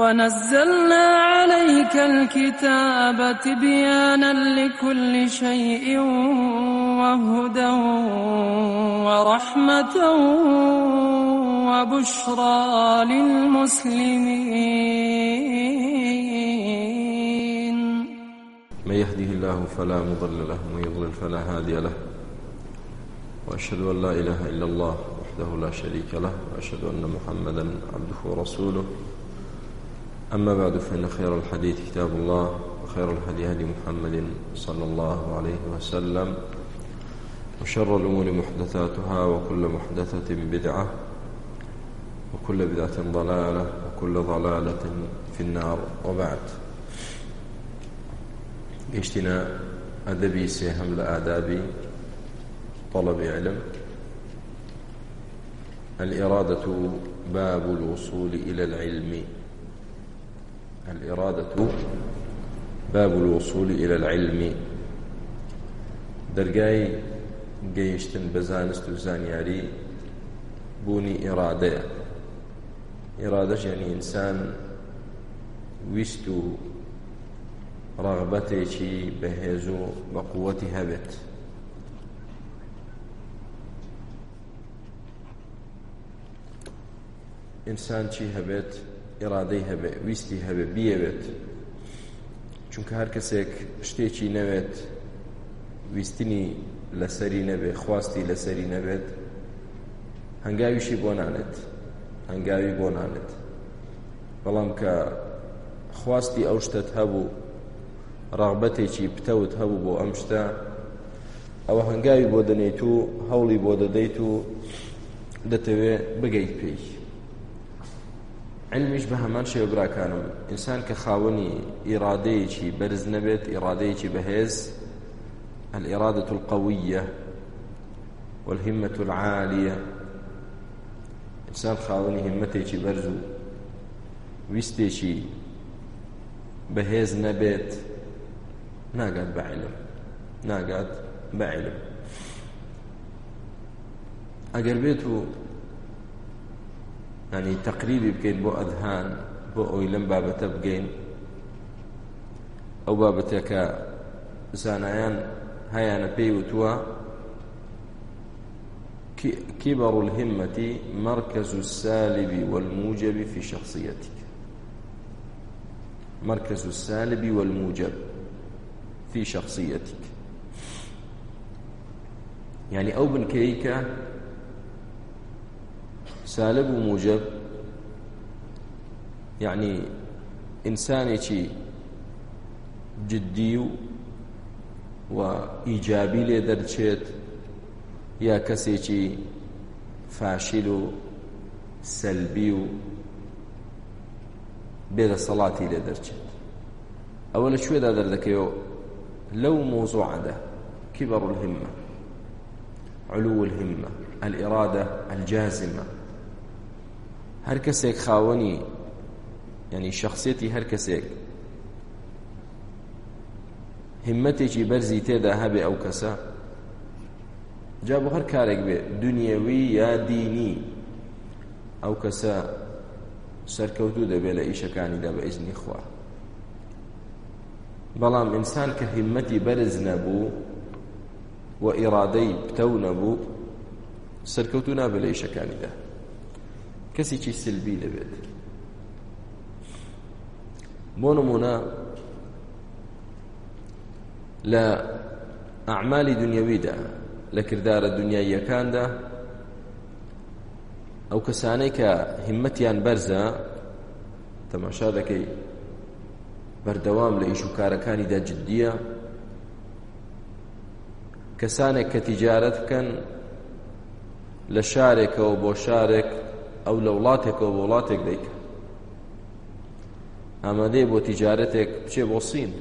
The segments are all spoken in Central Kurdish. ونزلنا عليك الكتاب تبيانا لكل شيء وهدى ورحمة وبشرى للمسلمين من يهده الله فلا مضل له ومن يضلل فلا هادي له وأشهد أن لا إله إلا الله وحده لا شريك له وأشهد أن محمدا عبده ورسوله أما بعد فإن خير الحديث كتاب الله وخير الهدي هدي محمد صلى الله عليه وسلم وشر الأمور محدثاتها وكل محدثة بدعة وكل بدعة ضلالة وكل ضلالة في النار وبعد قشتنا أدبي سيهم لآدابي طلب علم الإرادة باب الوصول إلى العلم الإرادة باب الوصول إلى العلم دەرگای گەیشتن بە زانست و زانیاری بوونی ئێرادەیە ئێرادەش یعنی ئینسان ویست و ڕغبەتێکی بەهێز و بە قووەتی هەبێت ئینسان چی هەبێت ئێرادەی هەبێ ویستی هەبێ بیەوێت چونکە هەر کەسێک شتێکی نەوێت ویستنی لەسەری نەبێ خواستی لەسەری نەبێت هەنگاویشی بۆ نانێت هەنگاوی بۆ نانێت بەڵام کە خواستی ئەو شتت هەبوو ڕغبەتێکی پتەوت هەبوو بۆ ئەم شتە ئەوە هەنگاوی بۆ دەنێت و هەوڵی بۆ دەدەیت و دەتەوێت بگەیت پێی علمیش بە هەمان شێوەبراکانم ئینسان کە خاوەنی ئیرادەیەکی بەرز نەبێت ئیرادەیەکی بەهێز الإرادة القوية والهمة العالية إنسان خاوني همتيشي برزو ويستيشي بەهێز نەبێت ناگات بەعلم ناگات بەعلم ئەگەر بێت و ینی تقریبی بکەیت بۆ ئەدهان بۆ ئەوی لەم بابەتە بگەین ئەو بابەتێکە زانایان هەیانە پێی وتووە كبر الهمة مركز السالب والموجب في شخصيتك مركز السالب والموجب في شخصيتك يعني أو بن كيكة سالب وموجب يعني ئینسانێکی جدی و و ئیجابی لێ دەرچێت یا کەسێکی فاشیل و سەلبی و بێدەسەڵاتی لێ دەرچێت ئەوە لەکوێدا دەردەکەوە لەو مۆزوعدا كبر الهمة علو الهمة الإرادة الجازمة هەر کەسێک خاوەنی ینی شخصێتی هەر کەسێک همەتێکی بەرزی تێدا هەبێ ئەو کەسە جا بۆ هەر کارێک بێ دنیاوی یا دینی ئەو کەسە سەرکەوتوو دەبێت لە ئیشەکانیدا بە ئیزنی خوا بەڵام ئینسان کە همەتی بەرز نەبوو و ئیرادەی پتە نەبوو سەرکەوتو نابێت لە ئیشەکانیدا کەسێکی سلبی دەبێت بۆ نمونە لە ئەعمالی دنیاویدا لە کردارە دنیاییەکاندا ئەو کەسانەی کە هیمەتیان بەرزە تەماشا دەکەی بەردەوام لە ئیش و کارەکانیدا جددیە کەسانێک کە تیجارەت بکەن لە شارێکەوە بۆ شارێک ئەو لە وڵاتێکەوە بۆ وڵاتێک دەیکە ئامادەی بۆ تیجارەتێک بچێ بۆ سین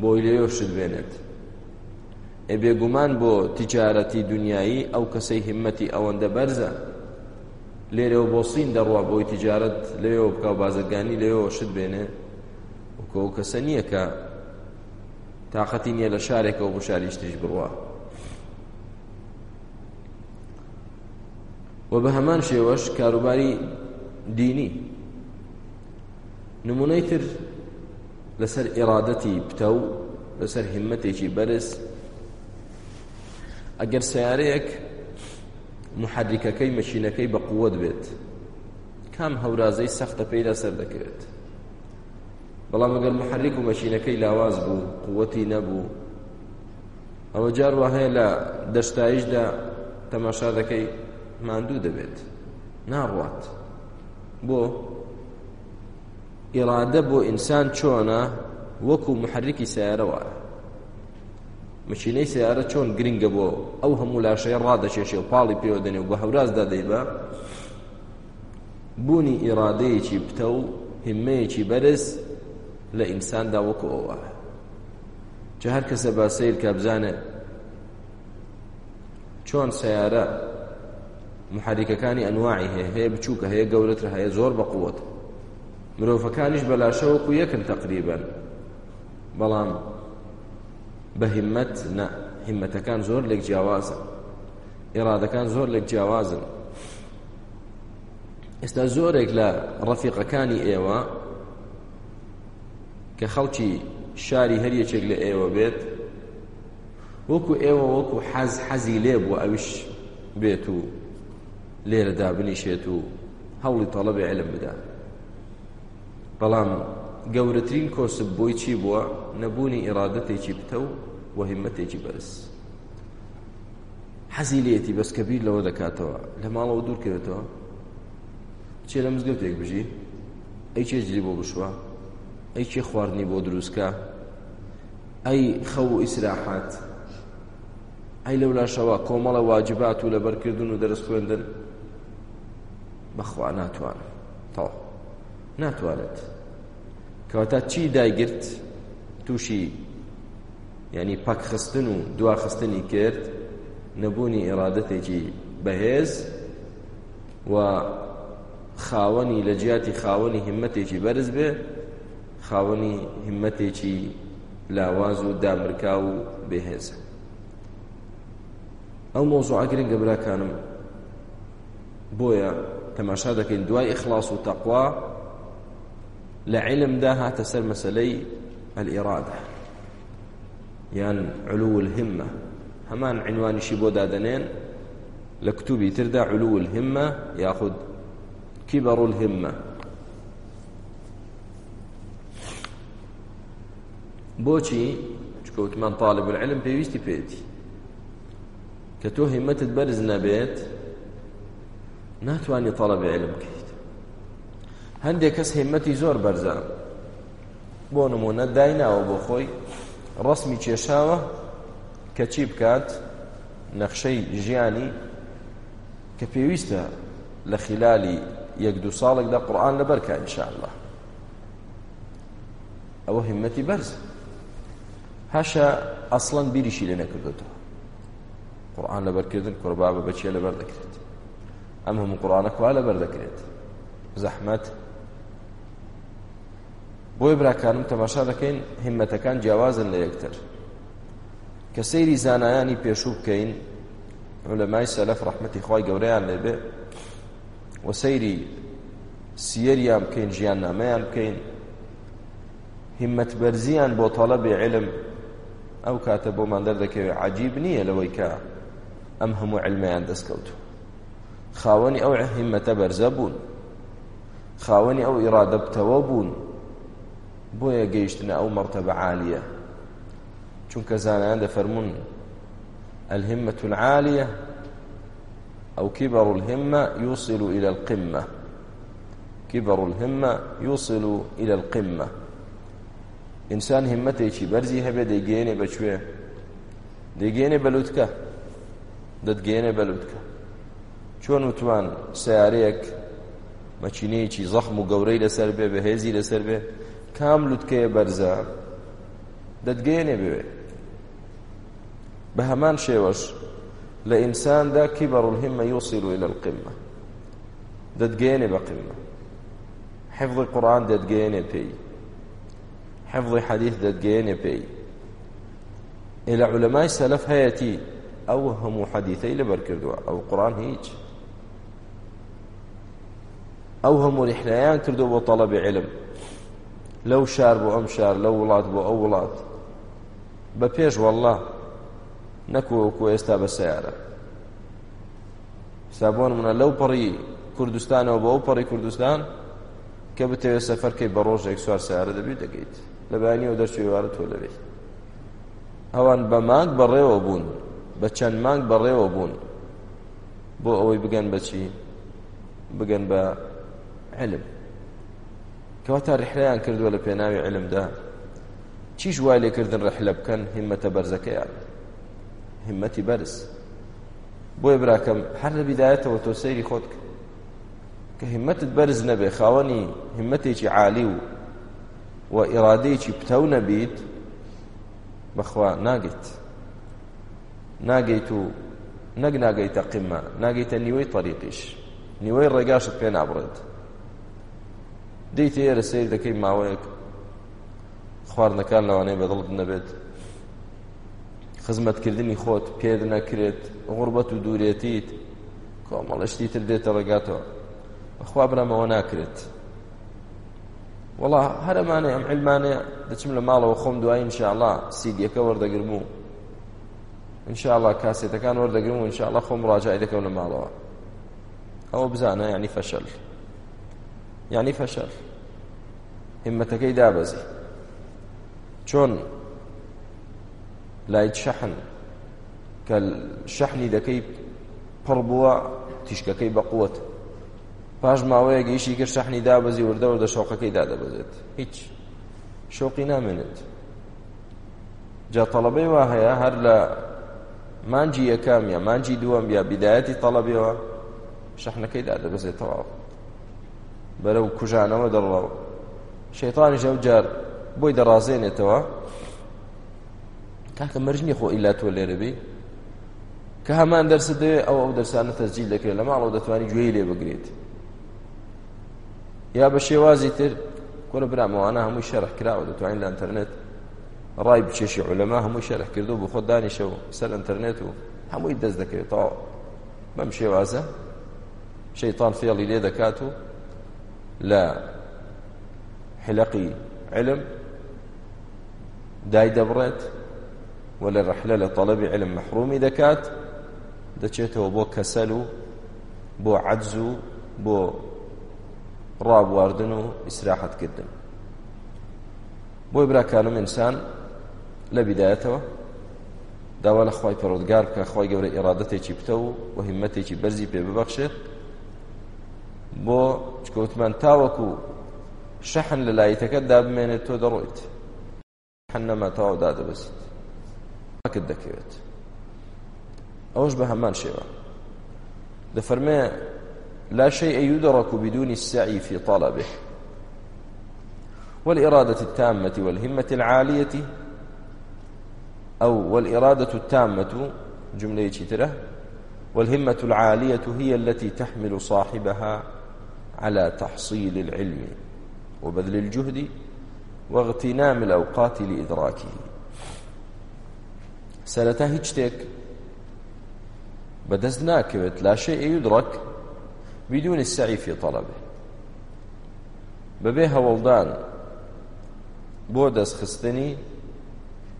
بۆی لێۆشت بێنێت ئێ بێگومان بۆ تیجارەتی دنیایی ئەو کەسەی هیمەتی ئەوەندە بەرزە لێرەوە بۆ سین دەڕوا بۆی تیجارەت لێەوە بکە بازرگانی لێەوە شت بێنێ وکە و کەسە نییە کە تااقەتی نییە لە شارێکەوە بۆ شاریشتیش بڕوە و بە هەمان شێوەش کاروباری دینی نمونەی تر لەسەر ئێرادەتی پتە و لەسەر هیمەتێکی بەرز ئەگەر سیارەیەک محرکەکەی مەشینەکەی بە قووەت بێت کام هەورازەی سەختە پێی لەسەر دەکەوێت بەڵام ئەگەر محرک و مەشینەکەی لاواز بوو قوەتی نەبوو ئەوە جار وهەیە لە دەشتایشدا تەماشا دەکەی ماندوو دەبێت ناڕات بۆ ئێرادە بۆ ئینسان چۆنە وەکو محرکی سیارەوە مچینەی سیارە چۆن گرنگە بۆ ئەو هەموو لاشەیە ڕادەچێشێ و پاڵی پێوە دەنێ و بە هەورازدا دەیبە بوونی ئێرادەیەکی پتە و هیمەیەکی بەرز لە ئینساندا وەکو ئەوە چه هەر کەسە باسەیر کە بزانێت چۆن سیارە محرکەکانی ئەنواعی هەیە هەیە بچووکە هەیە گەورەتر هەیە زۆر بە قووت مرۆڤەکانیش بەلاشەوەکو یەکن تقریبن بەڵام بە همەت نە همەتەکان زۆر لێک جیاوازن ئێرادەکان زۆر لێک جیاوازن ئێستا زۆرێک لە ڕەفیقەکانی ئێوە کە خەڵکی شاری هەریەکێک لە ئێوە بێت وەکو ئێوە وەکو حەز حەزی لێ بوو ئەوش بێت و لێرەدا بنیشێت و هەوڵی تەڵەبی علم بدا بەڵام گەورەترین کۆسب بۆی چی بووە نەبوونی ئێرادەتێکی پتە و وهمەتێکی بەرز حەزی لێتی بەسکەبیر لەوە دەکاتەوە لە ماڵەوە دوور کردێتەوە چێ لە مزگەوتێک بژی ئەی چێجلی بۆ بشوە ئەی چێ خواردنی بۆ دروستکە ئەی خەو و ئیسراحات ئەی لەولا شەوە کۆمەڵە واجبات و لەبەرکردن و دەرس خوێندن بەخوا ناتوانم تەڵ ناتوانێت کەواتە چی دایگرت تووشی ینی پەکخستن و دواخستنی کرد نەبوونی ئێرادەتێکی بەهێز و خاوەنی لە جیاتی خاوەنی هیممەتێکی بەرز بێ خاوەنی هیممەتێکی لاواز و دامرکا و بێهێزە ئەو مۆزوعگرن گەبراکانم بۆیە تەماشا دەکەین دوای ئیخلاص و تەقوا لە علمدا هاتە سەر مەسلەی ئەلئێرادە یان علو الهمە هەمان عنوانیشی بۆ دادەنێن لە کتوبی تردا علو الهمە یاخود كبر الهمة بۆچی چکەوتمان طالب العلم پێویستی پێێتی کە تۆ هیمەتت بەرز نەبێت ناتوانانی تەڵەب علم بکەیت هەندێک کەس هێمەتی زۆر بەرزە بۆ نمونە دایناوە بۆ خۆی ڕسمی کێشاوە کە چی بکات نەخشەی ژیانی کە پێویستە لە خلالی یەک دو ساڵێکدا قورآان لەبەرکە ئینشاءله ئەوە هیمەتی بەرز هەشە ئەسڵەن بیریشی لێ نەکردێتەوە قورآان لەبەرکردن کوربابە بەچێ لەبەر دەکرێت ئەم هەموو قڕانەکوا لەبەر دەکرێت زەحمەت بۆی براکانم تەماشا دەکەین هیمەتەکان جیاوازن لە یەکتر کە سەیری زانایانی پێشوو بکەین لەمای سەلەف ڕەحمەتی خی گەورەیان لێبێ و سەیری سیەریان بکەین ژیان نامەیان بکەین هیمەت بەرزیان بۆ تاڵە بێعلم ئەو کاتە بۆمان دەردەکەوێت عجیب نییە لەوەی کە ئەم هەموو علمیان دەستکەوتو خاوەنی ئەو هیمەتە بەرزە بوون خاوەنی ئەو ئیرادە بتەوە بوون بۆیە گەیشتنە ئەو مرتبە عالیە چونکە زانایان دەفەرمون الهمة العالية أو كبر الهمة يوصل إلى القمة كبر الهمة يوصل إلى القمة ئینسان هیممەتێکی بەرزی هەبێ دەیگەێنێ بەکوێ دەیگەێنێ بەلووتکە دەتگەێنێ بەلووتکە چۆن وتوان سیارەیەک مەچینەیەکی زەخم و گەورەی لەسەر بێ بە هێزی لەسەر بێ کام لوتکەیە بەرزە دەتگەێنێ بوێ بە هەمان شێوەش لە ئینساندا کیبەڕ الهمە یوسیل إلى القمة دەتگەێنێ بە قمە حفظی قورآن دەتگەێنێ پێی حفظی حەدیث دەتگەێنێ پێی إلى علماء سلف هەیەتی ئەو هەموو حەدیثەی لەبەر کردووە ئەو قورآن هیچ ئەو هەموو ریحنایان کردو بۆ تەڵەبی علم لەو شار بۆ ئەم شار لە وڵات بۆ ئەو وڵات بە پێش وەڵا نەکوەکو ئێستا بە سیارە سابۆن منە لەو پەڕی کوردستانەوە بە ئەو پەڕی کوردستان کە بتەوێت سەفەرکەی بە ڕۆژێک سوار سیارە دەبێت دەگەیت لە بەیانیەوە دەرچوێوارە تۆ لەوێت ئەوان بە مانگ بەڕێوە بوون بە چەند مانگ بەڕێوە بوون بۆ ئەوەی بگەن بەچی بگەن بە علم کەواتە ڕحلەیان کردووە لە پێناوی علمدا چیش وای لێکردن ڕحلە بکەن هیمەتە بەرزەکەیان هیمەتی بەرز بۆیە براکەم هەر لە بیدایەتەوە تۆ سەیری خۆت کە کە هیمەتت بەرز نەبێ خاوەنی هیمەتێکی عالی و و ئێرادەیەکی پتەو نەبیت بەخوا ناگەیت ناگەیت و نەک ناگەیتە قیمە ناگەیتە نیوەی تەریقیش نیوەی ڕێگاشت پێ نابڕێت دەیت ئێرە سیر دەکەی ماوەیەک خواردنەکان لەوانەیە بەدڵت نەبێت خزمەتکردنی خۆت پێد نەکرێت غوربەت و دوورێتیت کۆمەڵشتی تر دێتە ڕێگاتەوە خوا برامەوە ناکرێت وڵا هەرەمانەیە ئەم علمانەیە دەچم لە ماڵەوە خۆم دوایی انشاءله سیدیەکە وەردەگرم و انشاءله کاسێتەکان وەردەگرم و انشاءله خۆم ڕاجای دەکەم لە ماڵەوە ئەوە بزانە ینی فەشل یعنی فەشەل همەتەکەی دابەزی چۆن لایت شەحن کە شەحنی دەکەی پڕ بووە تیشکەکەی بەقوت پاش ماوەیە گەیشی کرد شەحنی دابەزی وردەوردە شەوقەکەی دادەبەزێت هیچ شوقی نامێنێت جا تەڵەبەی وا هەیە هەر لە مانجی یەکام یا مانجی دووەم یا بیدایەتی تەڵەبیەوە شەحنەکەی دادەبەزێت تەواو بەرەو کوژانەوە دەڕڵەوە شەیطانیش ئەو جار بۆی دەڕازێنێتەوە کاکە مەرجنی خۆ ئیلا تۆ لێرەبی کە هەمان دەرس دێ ئەو ئەو دەرسانە تەزجیل دەکرێت لە ماڵەوە دەتوانانی گوێی لێ بگرێت یا بە شێوازی تر کۆرە برامەوانە هەمووی شەرح کراوە دەتوانین لە ئەتەرنێت ڕای بچێشی عولەما هەمووی شەرح کردو بۆ خۆ دانیشەوە سەر ئەتەرنێت و هەمووی دەست دەکەوێت تا بەم شێوازە شەیتان فێڵی لێ دەکات و لە حلقی علم دای دەبڕێت و لە ڕحلە لە طلبی علم مەحرومی دەکات دەچێتەوە بۆ کەسەل و بۆ عەجز و بۆ ڕابواردن و ئیسراحەتکردن بۆی براکانم ئینسان لە بیدایەتەوە داوا لە خی پەرۆدگار کە خی گەورە ئێرادەتێکی پتە و وهمەتێکی بەرزی پێ ببەخشێت بۆ چکەوتمان تاوەکو شەحن لە لایەتەکە دابمێنێت تۆ دەڕۆیت حەنەما تەواو دادەبەسیت ئەکت دەکەوێت ئەوش بە هەمان شێوە دەفەرمێ لا شيء يدرك بدون السعي في طلبه والإرادة التامة والهمة العالية أو والإرادة التامة جملة تره والهمة العالية هي التي تحمل صاحبها على تحصيل العلم وبذل الجهد واغتنام الأوقات لإدراكه سەرەتا هیچ شتێک بەدەست ناکەوێت لا شيء يدرك بدون السعي في طلبه بەبێ هەوڵدان بۆ دەستخستنی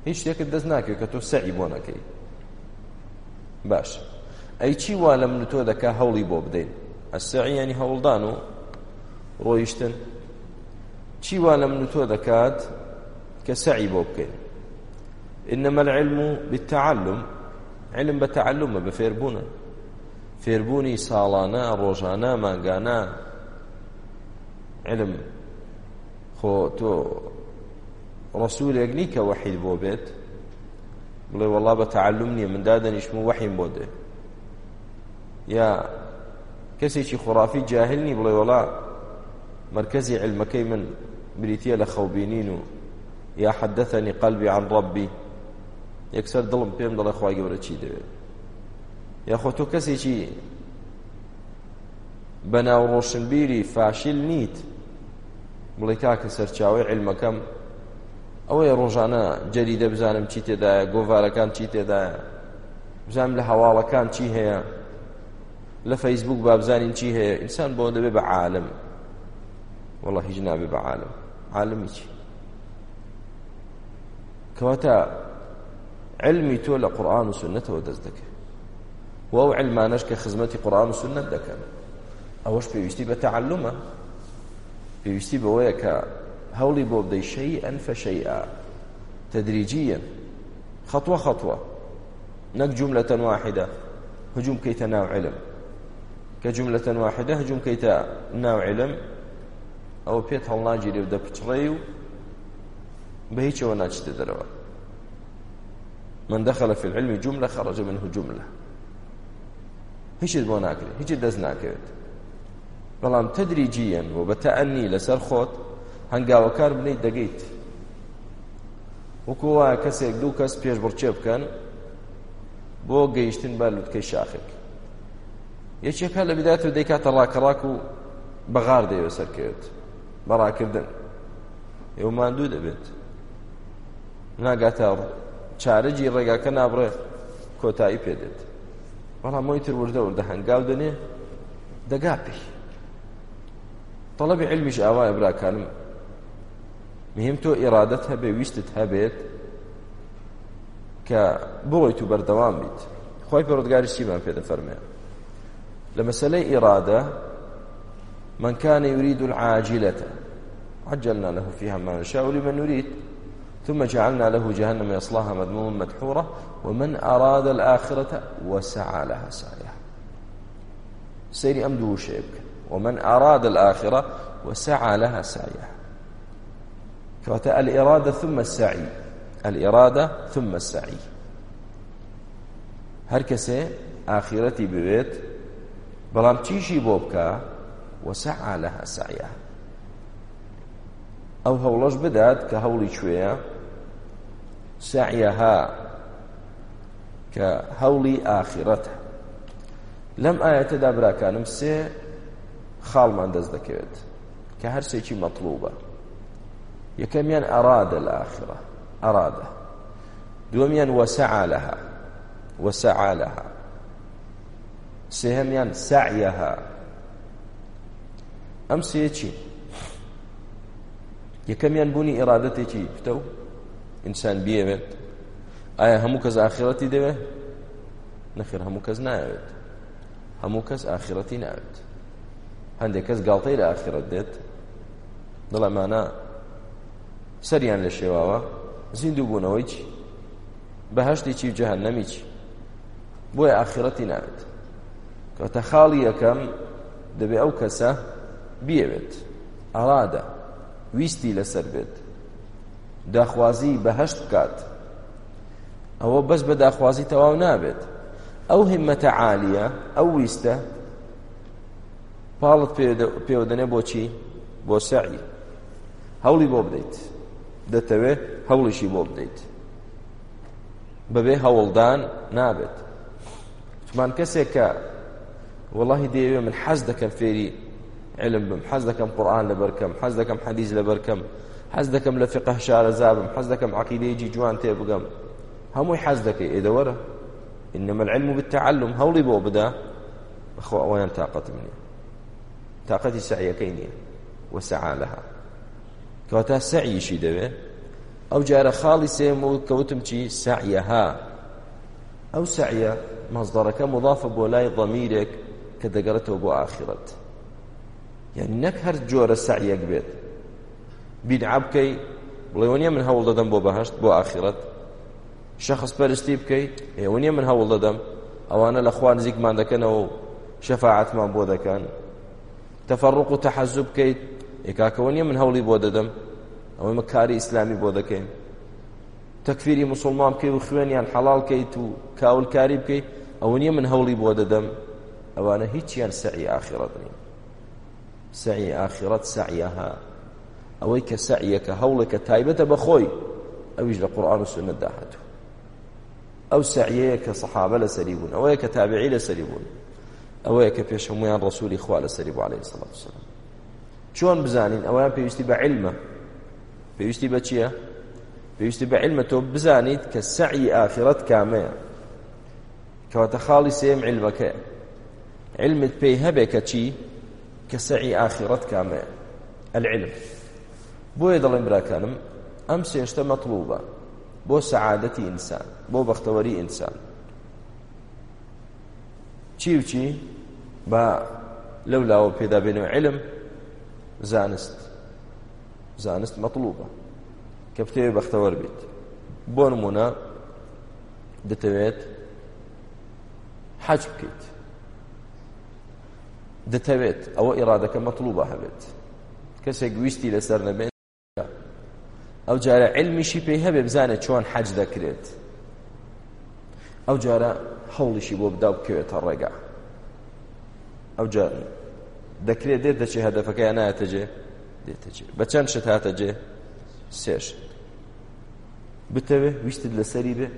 هیچ شتێکت دەست ناکەوێت کە تۆ سەعی بۆ نەکەی باش ئەی چی وا لە من تۆ دەکا هەوڵی بۆ بدەین ئەسەعی ینی هەوڵدان و ڕۆیشتن چیوا لە من تۆ دەکات کە سعی بۆ بکەین إنما العلم بالتعلم علم بتعلم بفێربوونە فێربوونی ساڵانە ڕۆژانە مانگانە علم خۆ تۆ ڕسوولێک نیکە وەحید بۆ بێت بڵێ وەڵا بە تعلم نییە من دادەنیشم و وەحیم بۆ دێ یا کەسێکی خوڕافی جاهلنی بڵێ وڵا مرکزی علمەکەی من بریتە لە خەوبینین و یا حدثني قلبي عن ربي یەکسەر دڵم پێم دەڵێ خی گەورە چی دەوێت یاخۆ تۆ کەسێکی بەناو ڕۆشنبیری فاشیل نیت بڵێ کاکە سەرچاوی علمەکەم ئەوەی ڕۆژانە جەری دەبزانم چی تێدایە گۆڤارەکان چی تێدایە بزانم لە هەواڵەکان چی هەیە لە فەیسبوک بابزانین چی هەیە ئینسان بۆ دەبێ بە عالم والله هیچ نابێ بە عالم عالمی چی کەواتە علمی تۆ لە قورآن و سنتەوە دەست دەکەێت وەو علمانەش کە خزمەتی قورآن و سنت دەکەن ئەوەش پێویستی بە تەعلمە پێویستی بەوەیە کە هەوڵی بۆ بدەی شەی ئەنفە شەیئا تدریجیە خطوة خطوة نەک جملة واحدة هجوم كيت ناو علم كجملة واحدة هجوم كيتا ناو علم أو بيت هلناجي لو دبتريو بهيش وناجي تدروا من دخل في العلم جملة خرج منه جملة هیچ بۆ ناکرێت هیچ دەست ناکەوێت بەڵام تدریجیەن بۆ بە تەعنی لەسەر خۆت هەنگاوەکار بنیت دەگەیت وەکو وایە کەسێک دوو کەس پێش بڕچێ بکەن بۆ گەیشتن بە لوتکەی شاخێک یەکێکە لە بدات و دەیکاتە ڕاکەڕاک و بەغار دەیوە سەرکەوێت بەڕاکردن ئێوە ماندوو دەبێت ناگاتە چارەجی ڕێگاکە نابڕێ کۆتایی پێدێت بەڵام مۆی تر وردە وردە هەنگاو دەنێ دەگاپی تەڵەبی علمیش ئاوایە براکانم مهم تۆ ئێرادەت هەبێ ویستت هەبێت کە بڕۆیت و بەردەوام بیت خۆی پەرۆدگاری چیمان پێ دەفەرمێن لمسألة إرادة من كان يريد العاجلة عجلنا له فيها ما نشاء لمن نريد ثم جعلنا له جهنم يصلاها مذموما مدحورا ومن أراد الآخرة وسعى لها سعيها سيري أمدو شيك ومن أراد الآخرة وسعى لها سعيها كواتا الإرادة ثم السعي الإرادة ثم السعي هر کەسێ ئاخیرەتی بوێت بەڵام تیژی بۆ بکە وەسەعا لەها سعیە ئەو هەوڵەش بدات کە هەوڵی کوێیە سعیەها کە هەوڵی ئاخرەتە لەم ئاەتەدا براکانم سێ خاڵمان دەست دەکەوێت کە هەرسێکی مەطلوبە یەکەمیان ئەرادە لە ئاخرە ئەرادە دووەمیان وەسەعا لەها وەسەعا لەها سێهەمیان سعیەها ئەم سێ چی یەکەمیان بوونی ئێرادەتێکی فتە و ئینسان بیەوێت ئایا هەموو کەس ئاخرەتی دەوێ نەخیر هەموو کەس ناوێت هەموو کەس ئاخرەتی ناوێت هەندێک کەس گاڵتەی لە ئاخرەت دێت دڵەمانە سەریان لە شێواوە زیندوو بوونەوەی بەهشتێکی جەهەنەمیچ بۆیە ئاخرەتی ناوێت کەواتە خاڵی یەکەم دەبێ ئەو کەسە بیەوێت ئەڕادە ویستی لەسەر بێت داخوازی بەهشت بکات ئەوە بەس بە داخوازی تەواو نابێت ئەو همەتە عالیە ئەو ویستە پاڵت پێوەدەنێ بۆچی بۆ سعی هەوڵی بۆ بدەیت دەتەوێت هەوڵیشی بۆ بدەیت بەبێ هەوڵدان نابێت تمان کەسێک کە والله دەیەوێ من حەز دەکەم فێری علم بم حەز دەکەم قورآن لەبەرکەم حەز دەکەم حەدیز لەبەرکەم حەز دەکەم لە فقه شارەزا بم حەز دەکەم عقیدەیەکی جوان تێ بگەم هەمووی حەز دەکەی ئێدەوەرە إنما العلم بالتعلم هەوڵی بۆ بدا بەخۆ ئەویان تااقەت منە تااقەتی سعیەکەی نییە وەسەعا لەها کەواتە سەعیشی دەوێت ئەو جارە خاڵی سێم و کەوتم چی سعیەها ئەو سعیە مەزدەڕەکە مضافە بۆ لای ضەمیرێک کە دەگەڕێتەوە بۆ ئاخرەت یعنی نەک هەر جۆرە سعیەک بێت بیدعا بکەی بڵێ وەنیە من هەوڵ دەدەم بۆ بەهشت بۆ ئاخرەت شەخص پەرستی بکەیت ئێوە نیە من هەوڵ دەدەم ئەوانە لە خوان نزیکمان دەکەنەوە شەفاعتمان بۆ دەکەن تەفەڕق و تەحەزوب بکەیت ئێکاکەوە نیە من هەوڵی بۆ دەدەم ئەوەمە کاری ئیسلامی بۆ دەکەین تەکفیری مسلمان بکەی و خوێنیان حەڵال کەیت و کاولکاری بکەیت ئەوە نیە من هەوڵی بۆ دەدەم ئەوانە هیچیان سعی ئاخرەت نین سعی ئاخرەت سعیەها ئەوەی کە سعیەکە هەوڵێکە تایبەتە بەخۆی ئەویش لە قورآن و سنت داهاتوو ئەو سعیەیە کە سەحابە لەسەری بوون ئەوەیە کە تابعی لەسەری بوون ئەوەیە کە پێش هەمویان ڕسوولی خوا لەسەری بوو عەلەیهی سەڵات وسەلام چۆن بزانین ئەویان پێویستی بە عیلمە پێویستی بە چییە پێویستی بە عیلمە تۆ بزانیت کە سعی ئاخرەت کامەیە کەواتە خاڵی سێم عیلمەکەیە علمت پێی هەبێ کە چی کە سعی ئاخیڕەت کامێ العلم بۆیە دەڵێن براکانم ئەم سێشتە مەطلوبە بۆ سەعادەتی ئینسان بۆ بەختەوەری ئینسان چی وچی بە لەو لاوە پێدابێنەوە علم زانست زانست مەطلوبە کە بتەوێت بەختەوەەر بێت بۆ نمونە دەتەوێت حەج بکەیت دەتەوێت ئەوە ئێرادەکە مەطلوبە هەبێت کەسێک گویستی لەسەر نەبێت ئەو جارە علمیشی پێی هەبێ بزانێت چۆن حەج دەکرێت ئەو جارە هەوڵیشی بۆ بدا بکەوێتە ڕێگا ئەو جار دەکرێت دێت دەچێ هەدەفەکە یان نایەتەجێ دێتەجێ بە چەند شت هاتەجێ سێش بتەوێ ویستت لەسەری بێ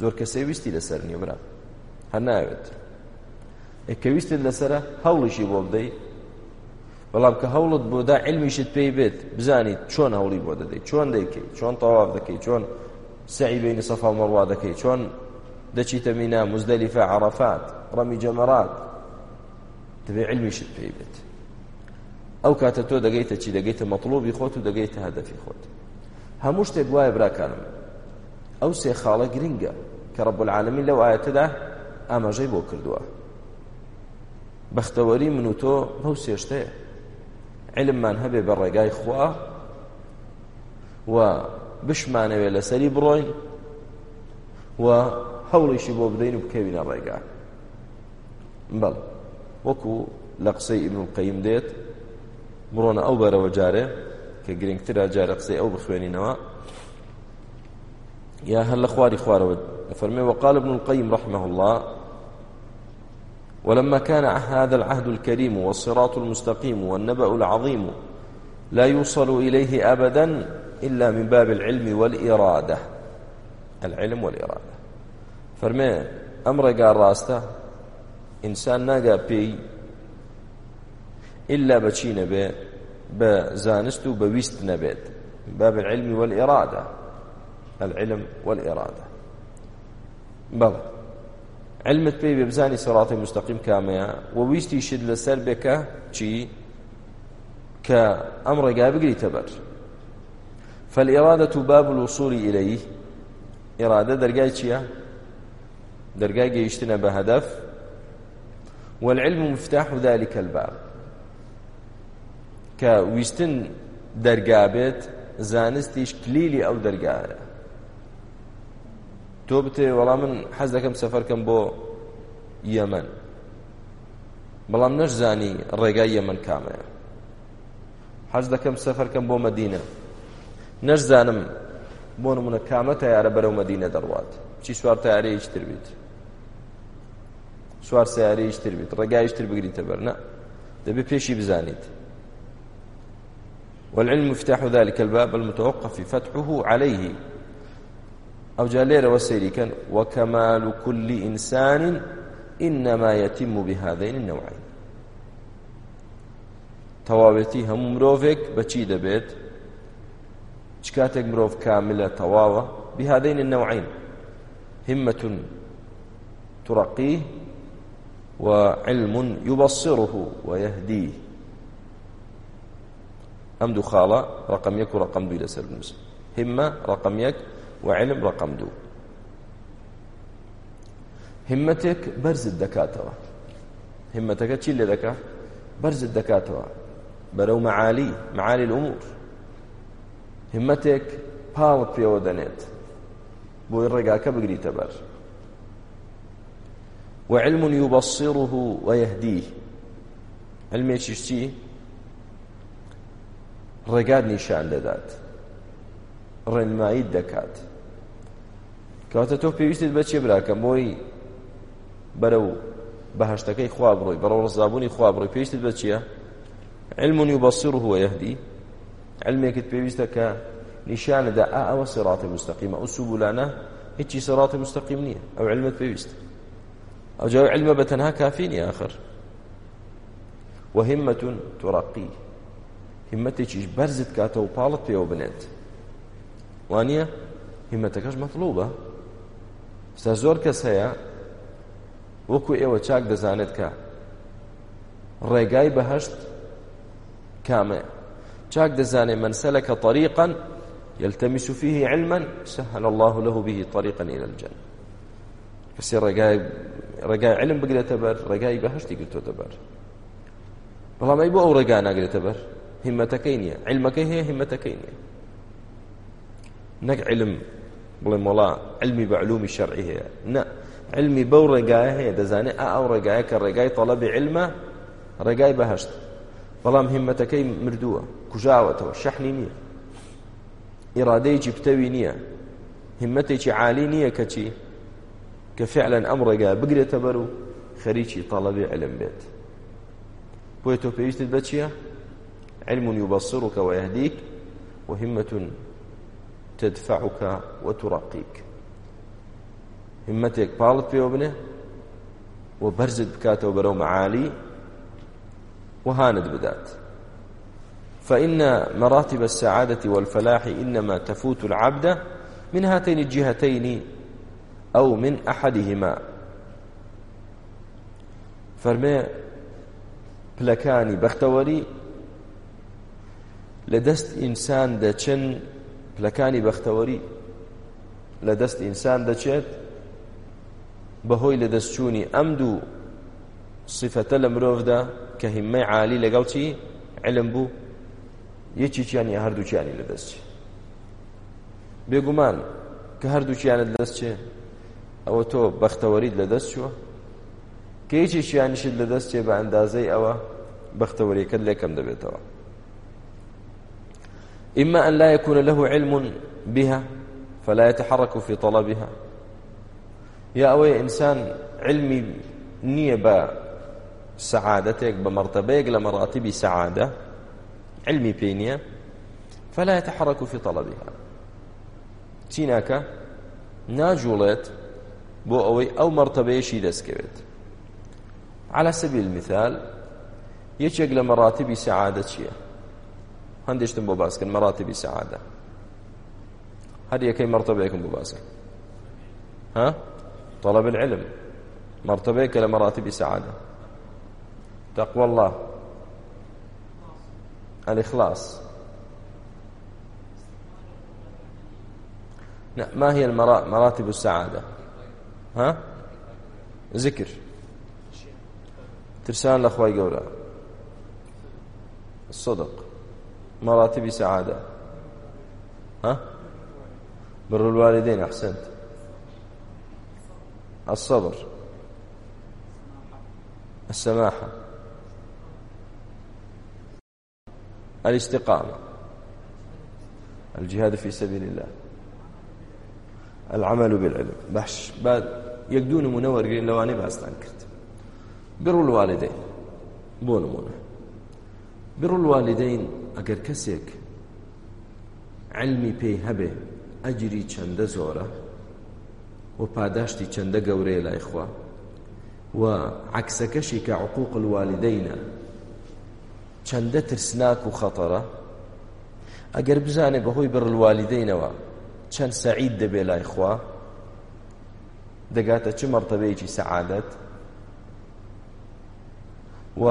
زۆر کەسەی ویستی لەسەر نیێ برا هەر ناوێت کەویستت لەسرە هەوڵیشی بۆ بدەی بەڵام کە هەوڵت بۆدا علمیشت پێی بێت بزانیت چۆن هەوڵی بۆ دەدەیت چۆن دەیکەی چۆن تەواف دەکەی چۆن سعی بینی سەفا مەڕوا دەکەی چۆن دەچیتە مینا مزدەلیفە عرەفات ڕەمی جەمەرات دەبێ علمیشت پێی بێت ئەو کاتە تۆ دەگەیتە چی دەگەیتە مەطلوبی خۆت و دەگەیتە هەدەفی خۆت هەموو شتێک وایە براکانم ئەو سێ خاڵە گرنگە کە ڕەب العالمین لەو ئاەتەدا ئاماژەی بۆ کردووە بەختەوەری من و تۆ بەو سێشتەیە علممان هەبێ بە ڕێگای خوا و بشمانەوێ لەسەری بڕۆین و هەوڵیشی بۆ بدەین و بکەوینە ڕێگا بەڵ وەکو لە قسەی ئیبن قەیم دێت بڕۆنە ئەو بەرەوە جارێ کە گرنگترە جارە قسەی ئەو بخوێنینەوە یا هەر لە خواری خوارەوە فەرمێ وقال ابن القيم رحمه الله ولما كان هذا العهد الكريم والصراط المستقيم والنبأ العظيم لا يوصل إليه أبدا إلا من باب العلم والإرادة العلم والإرادة فرمي أمر قال راسته إنسان ناقا بي إلا بچين به بزانست بويست نبيت باب العلم والإرادة العلم والإرادة بلى علمت پێی بێ بزانی سەڵاتی مستەقیم کامەیە و ویستی شت لەسەر بێکە چی کە ئەم ڕێگا بگریتە بەر فالإرادة باب الوصول إليه إرادة درجاي چيا درجاي جيشتنا بهدف والعلم مفتاح ذلك الباب كويستن درجابت زانستيش كليلي أو درجاية تۆ بتێ وەڵام من حەز دەکەم سەفەرکەم بۆ یەمەن بەڵام نەشزانی ڕێگای یەمەن کامەیە حەز دەکەم سەفەرکەم بۆ مەدینە نەشزانم بۆ نمونە کامە تەیارە بەرەو مەدینە دەڕوات چی سوار تەیارەیەکی تر بیت سوار سیارەیەش تر بیت ڕێگایش تر بگریتە بەرنا دەبێت پێشی بزانیت والعلم مفتاح ذلك الباب المتوقف فتحه عليه ئەو جا لێرەوە سەیریکەن وەکەمال و کولی ئینسانین ئینەما یەتیم و بهادەین نەوعین تەواوێتی هەموو مرۆڤێک بەچی دەبێت چ کاتێک مرۆڤ کاملە تەواوە بهادەین نەوعین همة ترقيه وعلم يبصره ويهديه أمد خالة رقم يك ورقم دو لسر همة رقم يك وعلم ڕقم دوو همەتێک بەرزت دەکاتەوە همەتەکە چی لێ دەکات بەرزت دەکاتەوە بەرەو مەعالی مەعالی الأمور همەتێک پاڵت پێوە دەنێت بۆی ڕێگاکە بگریتە بەر وعلم يبصره ويهديه علمێکیش چی ڕێگات نیشان دەدات ڕێنماییت دەکات کەواتە تۆ پێویستیت بە چێ براکە مۆی بەرە و بەهشتەکەی خوا بڕۆی بەڕەوە ڕزابوونی خوا بڕۆی پێویستت بە چییە علمنی و بەسیڕ هو یهدی علمێکت پێویستە کە نیشانەدا ئا ئەوە سڕاتی مستەقیمە ئەو سوبولانە هیچی سڕاتی مستەقیم نییە ئەو علمت پێویست ئەو جاوی علمە بە تەنها کافی نیە آخر وهمة ترقی همەتێکیش بەرزت کاتەوە پاڵت پێوە بنێت وانە همەتەکەش مەطلوبە سە زۆر کەس هەیە وەکو ئێوە چاک دەزانێت کە ڕێگای بەهشت کامێ چاک دەزانێ من سەلەکە طريقا يلتمس فيه علما سهل الله له به طريقا إلى الجنة کەسی ڕێگای علم بگرێتە بەر ڕێگای بەهشتی گرتوۆتە بەر بەڵامی بۆ ئەو ڕێگا ناگرێتە بەر هیمەتەکەی نییە علمەکەی هەیە هیمەتەکەی نییە نەک علم بڵێم وڵا علمی بەعلومی شەرعی هەیە نە علمی بەو ڕێگایە هەیە دەزانێت ئا ئەو ڕێگایە کە ڕێگای تەڵەبی علمە ڕێگای بەهشت بەڵام هیمەتەکەی مردووە کوژاوەتەوە شەحنی نییە ئیرادەیەکی پتەوی نییە هیمەتێکی عالی نییە کە چی کە فعلەن ئەم ڕێگا بگرێتە بەر و خەریکی تەڵەبی علم بێت بۆیە تۆ پێویستت بە چییە؟ علم يبصرك ويهديك وهمة تدفعك وترقيك همتك باڵت پێوە بنێ و بەرزت بکاتەوە بەرەو معالی وهانت بدات فإن مراتب السعادة والفلاح إنما تفوت العبد من هاتين الجهتين أو من أحدهما فەرمێ پلەکانی بەختەوەری لە دەست ئینسان دەچن پلەکانی بەختەوەری لە دەست ئینسان دەچێت بەهۆی لە دەستچوونی ئەم دوو صفەتە لە مرۆڤدا کە هیممەی عالی لەگەڵ چی علم بوو یەکییانانی هەردووچیانی لە دەست بێگومان کە هەردووچیانت دەست چێ ئەوە تۆ بەختەوەریت لە دەست چووە کە هیچیشیانیشت لە دەستێ بە ئەندازەی ئەوە بەختەوەریەکەت لێکم دەبێتەوە إما أن لا يكون له علم بها فلا يتحرك في طلبها يا أوي إنسان علمي نییە بە سەعادەتێک بە مرتبەیەک لە مەڕاتیبی سەعادە علمی پێی نییە فەلا يتحرك في طلبها چی ناکە ناجوڵێت بۆ ئەوەی ئەو مرتبەیەشی دەستکەوێت على سبيل المثال یەکێک لە مەڕاتیبی سەعادە چییە هەندێشتم بۆ باسکرد مەڕاتبی سەعادە هەر یەکەی مەرتەبەیەکم بۆ باسکرد ها طلب العلم مرتبەیەکە لە مەڕاتبی سەعادە تەقوى الله الإخلاص ما هي مراتب السعادة ها ذكر ترسان لأخوي قولا الصدق مراتب سعادة ها بر الوالدين أحسنت الصبر السماحة الاستقامة الجهاد في سبيل الله العمل بالعلم باش بعد یەکدو نمونەوە وەرگین لەوانەی باستان کرد بڕ الوالدین بۆ نمونە بڕ الوالدین ئەگەر کەسێک علمی پێی هەبێ ئەجری چەندە زۆرە و پاداشتی چەندە گەورەیە لای خوا و عەکسەکەشی کە عقوق الوالدینە چەندە ترسناک و خەتەرە ئەگەر بزانێ بەهۆی بڕلوالیدەینەوە چەند سەعید دەبێ لای خوا دەگاتە چ مەرتەبەیەکی سەعادەت و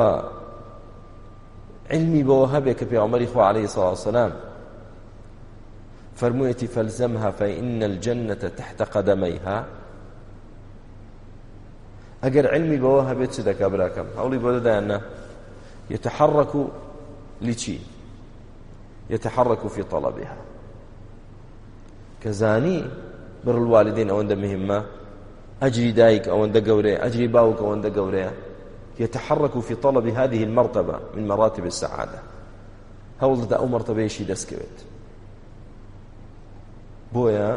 علمی بەوە هەبێ کە پێعمەری خوا عليه سڵ سلام فرمويتي فالزمها فإن الجنة تحت قدميها أجر علمي بوها بيت سدك أبراكم أولي بودا أنه يتحرك لشي يتحرك في طلبها كزاني بر الوالدين أو أنت مهمة أجري دايك أو أنت قوري أجري باوك أو أنت قوري يتحرك في طلب هذه المرتبة من مراتب السعادة هەوڵ دا ئەو مرتبەیەشی دەستکەوێت بۆیە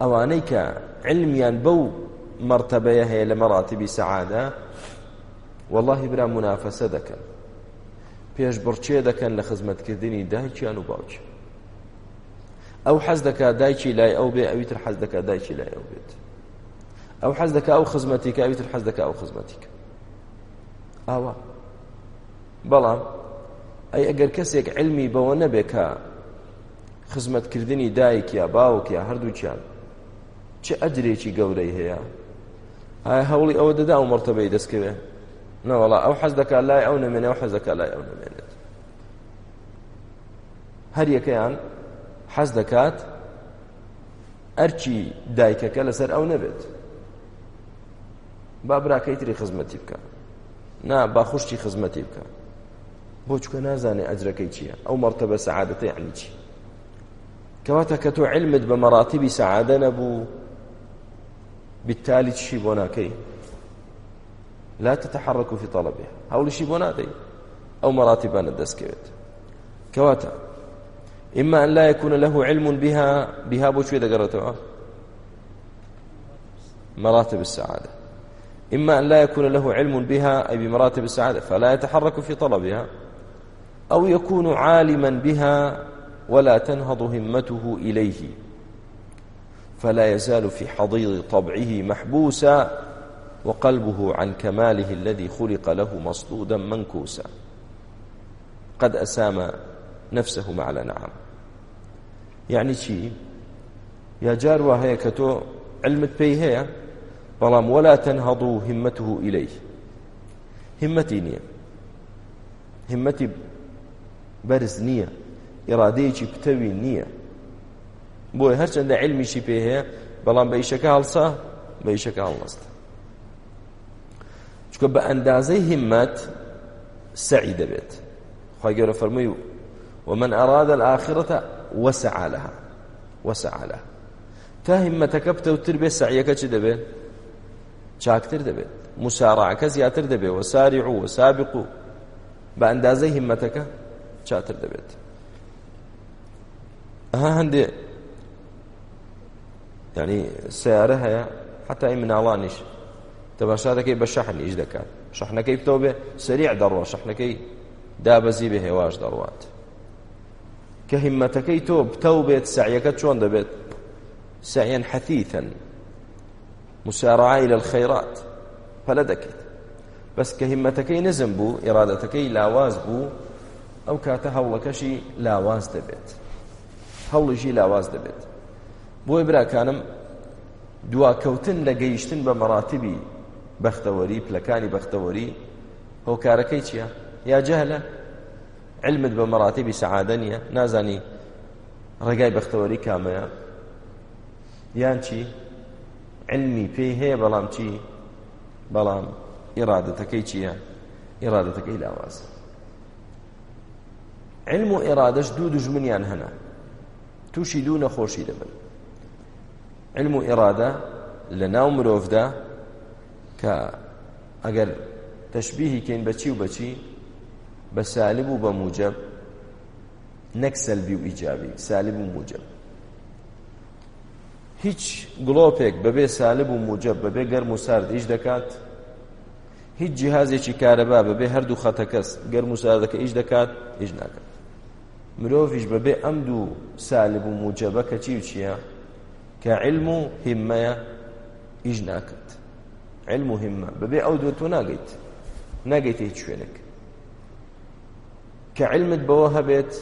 ئەوانەی کە علمیان بەو مرتبەیە هەیە لە مەڕاتیبی سەعادە واللهی برا منافەسە دەکەن پێش بڕچێ دەکەن لە خزمەتکردنی دایکیان و باوکی ئەو حەز دەکا دایکی لای ئەو بێ ئەویتر حەز دەکا دایکی لای ئەو بێت ئەو حەز دەکا ئەو خزمەتیکە ئەویتر حەز دەکا ئەو خزمەتیکە ئاوا بەڵام ئەی ئەگەر کەسێک علمی بەوە نەبێت کە خزمەتکردنی دایک یا باوک یا هەردووچیان چه ئەجرێکی گەورەی هەیە ئایا هەوڵی ئەوە دەدا و مرتبەی دەستکەوێ نەوەڵا ئەو حەز دەکات لای ئەو نەمێنێ و حەزەکە لای ئەو نەمێنێت هەر یەکەیان حەز دەکات ئەرچی دایکەکە لەسەر ئەو نەبێت با براکەی تری خزمەتی بکات نا با خوشتی خزمەتی بکە بۆ چکە نازانێ ئەجرەکەی چییە ئەو مرتبە سەعادەتی یعنی چی کەواتە کە تۆ علمت بە مەراتیبی سەعادە نەبوو بالتالی چی بۆ ناکەی لا تتحرك في طلبها هەوڵیشی بۆ نادەی ئەو مەراتیبانە دەستکەوێت کەواتە إما أن لا يكون له علم بها بها بوشوي دقرته مراتب السعادة إما أن لا يكون له علم بها أي بمراتب السعادة فلا يتحرك في طلبها أو يكون عالما بها ولا تنهض همته إليه فلا يزال في حضيض طبعه محبوسا وقلبه عن كماله الذي خلق له مصدودا منكوسا قد أسام نفسه مع الأنعام يعني شيء يا جار وهيك علمت بي هي بەڵام ولا تنهضوا همته إليه همەتی نییە همەتی بەرز نییە ئێرادەیەکی پتەوی نییە بۆی هەرچەندە علمیشی پێ هەیە بەڵام بە ئیشەکە هەڵسا بە ئیشەکە هەڵڵست چکە بە ئەندازەی همەت سعی دەبێت خی گەورە فەرمووی ومن ئەرادە الآخرەتە وەسە عالەها وەسە عالە تا همەتەکە پتەوتر بێ سعیەکە چی دەبێت چاکتر دەبێت مساڕعەکە زیاتر دەبێت وەساریع و وەسابق و بە ئەندازەی هیمەتەکە چاتر دەبێت ها هەندێ ینی سیارە هەیە حتا ئی مناڵانیش تەباشا دەکەی بە شەحن ئیش دەکات شەحنەکەی بتەوە بێ سریع دەڕوە شەحنەکەی دابەزی بە هێواش دەڕوات کە هیمەتەکەی تۆ بتەو بێت سعیەکە چۆن دەبێت سعیان حەثیتەن مسارعة إلى الخيرات فلا دەکەیت بس کە هیمەتەکەی نزم بوو ئێرادەتەکەی لاواز بوو ئەو کاتە هەوڵەکەشی لاواز دەبێت هەوڵیژی لاواز دەبێت بۆی براکانم دواکەوتن لە گەیشتن بە مەراتبی بەختەوەری پلەکانی بەختەوەری هۆکارەکەی چییە یا جەهلە علمت بە مەراتبی سەعادە نیە نازانی ڕێگای بەختەوەری کامەیە یان چی علمی پێی هەیە بەڵام چی بەڵام ئیرادەتەکەی چییە ئیرادەتەکەی لاواز علم و ئێرادەش دوو دژمنیان هەنا تووشی دوو نەخۆشی دەبن علم و ئێرادە لە ناو مرۆڤدا کە ئەگەر تەشببیهی کەین بەچی و بەچی بە سالب و بە موجب نەک سەلبی و ئیجابی سالب و موجب هیچ گڵۆپێک بەبێ سالب و موجب بەبێ گەرم و سارد ئیش دەکات هیچ جیهازێکی کارەبا بەبێ هەردوو خەتەکەس گەرم و ساردەکە ئیش دەکات ئیش ناکات مرۆڤش بەبێ ئەم دوو سالب و موجبە کە چی و چییە کە علم و هیممەیە ئیش ناکات علم و هیممە بەبێ ئەو دووە تۆ ناگەیت ناگەیت هیچ شوێنێک کە علمت بەوە هەبێت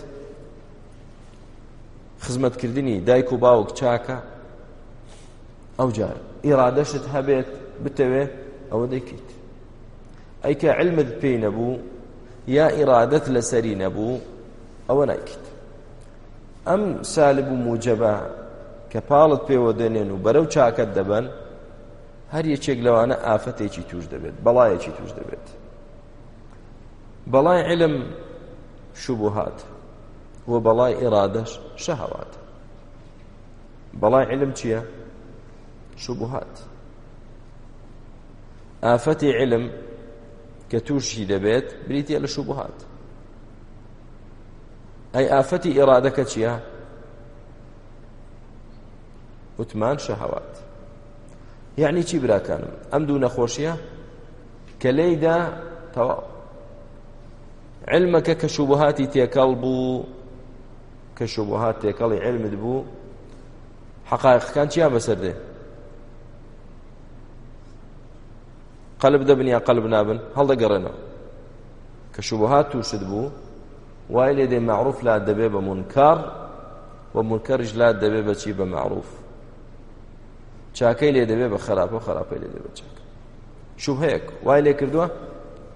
خزمەتکردنی دایک و باوک چاکە ئەو جار ئیرادەشت هەبێت بتەوێت ئەوە دەیکەیت ئەیکە علمت پێی نەبوو یا ئیرادەت لەسەری نەبوو ئەوە نایکەیت ئەم سالب و موجبە کە پاڵت پێوە دێنێن و بەرەو چاکەت دەبەن هەر یەکێک لەوانە ئافەتێکی توش دەبێت بەڵایەکی توش دەبێت بەڵای علم شوبهات و بەڵای ئێرادەش شەهەوات بەڵای علم چییە؟ شوبهات ئافەتی علم کە تووشی دەبێت بریتە لە شوبهات ئەی ئافەتی ئێرادەکە چییە؟ وتمان شەهەوات یعنی چی براکانم ئەم دوو نەخۆشیە کە لێیدا تەواو علمەکە کە شوبهاتی تێکەڵ بوو کە شوبهات تێکەڵی علمت بوو حقایقەکان چیا بەسەردێ قەلب دەبن یا قەلب نابن هەڵدەگەڕێنەوە کە شوبهات تووشت بوو وای لێ دێ معروف لا دەبێ بە منکار و منکەرش لا دەبێ بەچی بە معروف چاکەی لێ دەبێ بە خراپە و خراپەی لێ دەبێ بە چاک شوبهەیەک وای لێ کردووە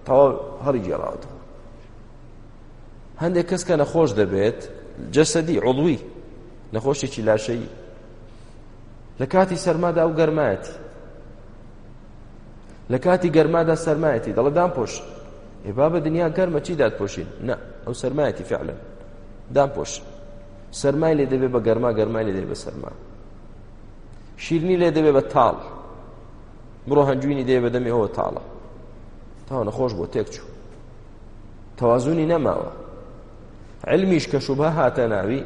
تەواو هەڕی گێڕاوەتەوە هەندێک کەس کە نەخۆش دەبێت جەسەدی عضوی نەخۆشێکی لاشەیی لە کاتی سەرمادا و گەرمایەتی لە کاتی گەرمادا سەرمایەتی دەڵە دام پۆش ئێبا بە دنیا گەرمە چی داد پۆشین نە ئەو سەرمایەتی فعلا دام پۆش سەرمای لێ دەبێت بە گەرما گەرمای لێ دەبێت بە سەرما شیرنی لێ دەبێت بە تاڵ بڕۆ هەنجوینی دێ بەدەمی ئەوە تاڵە تاوە نەخۆش بۆ تێک چوو تەوازوونی نەماوە علمیش کە شوبها هاتە ناوی